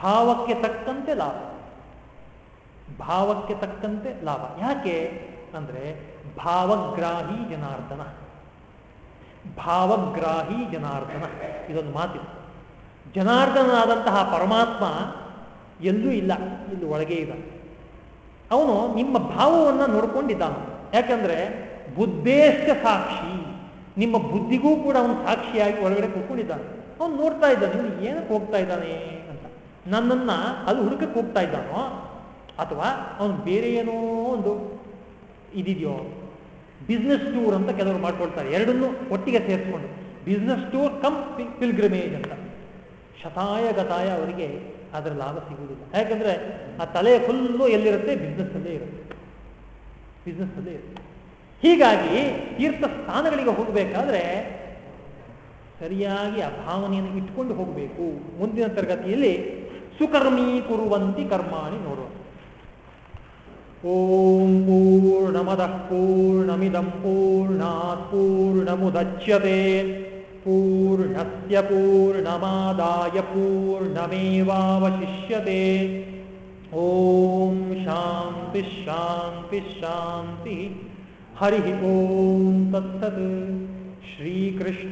ಭಾವಕ್ಕೆ ತಕ್ಕಂತೆ ಲಾಭ. ಭಾವಕ್ಕೆ ತಕ್ಕಂತೆ ಲಾಭ. ಯಾಕೆ ಅಂದ್ರೆ ಭಾವಗ್ರಾಹಿ ಜನಾರ್ದನ. ಭಾವಗ್ರಾಹಿ ಜನಾರ್ದನ. ಇದೊಂದು ಮಾತಿದೆ. ಜನಾರ್ದನಾದಂತಹ ಪರಮಾತ್ಮ ಎಲ್ಲೂ ಇಲ್ಲ, ಇಲ್ಲಿ ಒಳಗೆ ಇಲ್ಲ. ಅವನು ನಿಮ್ಮ ಭಾವವನ್ನು ನೋಡ್ಕೊಂಡಿದ್ದಾನ. ಯಾಕಂದ್ರೆ ಬುದ್ಧೇಷ್ಟ ಸಾಕ್ಷಿ. ನಿಮ್ಮ ಬುದ್ಧಿಗೂ ಕೂಡ ಅವನು ಸಾಕ್ಷಿಯಾಗಿ ಒಳಗಡೆ ಕೂತ್ಕೊಂಡಿದ್ದಾನೆ. ಅವನು ನೋಡ್ತಾ ಇದ್ದಾನೆ ಇವನು ಏನಕ್ಕೆ ಹೋಗ್ತಾ ಇದ್ದಾನೆ ಅಂತ. ನನ್ನನ್ನ ಅಲ್ಲಿ ಹುಡುಕಕ್ಕೆ ಹೋಗ್ತಾ ಇದ್ದಾನೋ ಅಥವಾ ಅವನು ಬೇರೆ ಏನೋ ಒಂದು ಇದಿದೆಯೋ ಬಿಸ್ನೆಸ್ ಟೂರ್ ಅಂತ ಕೆಲವರು ಮಾಡ್ಕೊಳ್ತಾರೆ. ಎರಡನ್ನೂ ಒಟ್ಟಿಗೆ ಸೇರಿಸ್ಕೊಂಡು ಬಿಸ್ನೆಸ್ ಟೂರ್ ಕಮ್ ಪಿಲ್ಗ್ರಿಮೇಜ್ ಅಂತ. ಶತಾಯ ಗತಾಯ ಅವರಿಗೆ ಅದರ ಲಾಭ ಸಿಗುವುದಿಲ್ಲ. ಯಾಕಂದ್ರೆ ಆ ತಲೆ ಫುಲ್ಲು ಎಲ್ಲಿರುತ್ತೆ? ಬಿಸ್ನೆಸ್ ಅಲ್ಲೇ ಇರುತ್ತೆ. ಬಿಸ್ನೆಸ್ ಅಲ್ಲೇ ಇರುತ್ತೆ. ಹೀಗಾಗಿ ತೀರ್ಥ ಸ್ಥಾನಗಳಿಗೆ ಹೋಗಬೇಕಾದ್ರೆ ಸರಿಯಾಗಿ ಆ ಭಾವನೆಯನ್ನು ಇಟ್ಕೊಂಡು ಹೋಗಬೇಕು. ಮುಂದಿನ ತರಗತಿಯಲ್ಲಿ ಸುಕರ್ಮೀ ಕುರುವಂತಿ ಕರ್ಮಾಣಿ ನೋಡುವ. ॐ पूर्णमदः पूर्णमिदं पूर्णात् पूर्णमुदच्यते पूर्णस्य पूर्णमादाय पूर्णमेवावशिष्यते ॐ शान्तिः शान्तिः शान्तिः हरिः ॐ तत्सत् श्रीकृष्णार्पणमस्तु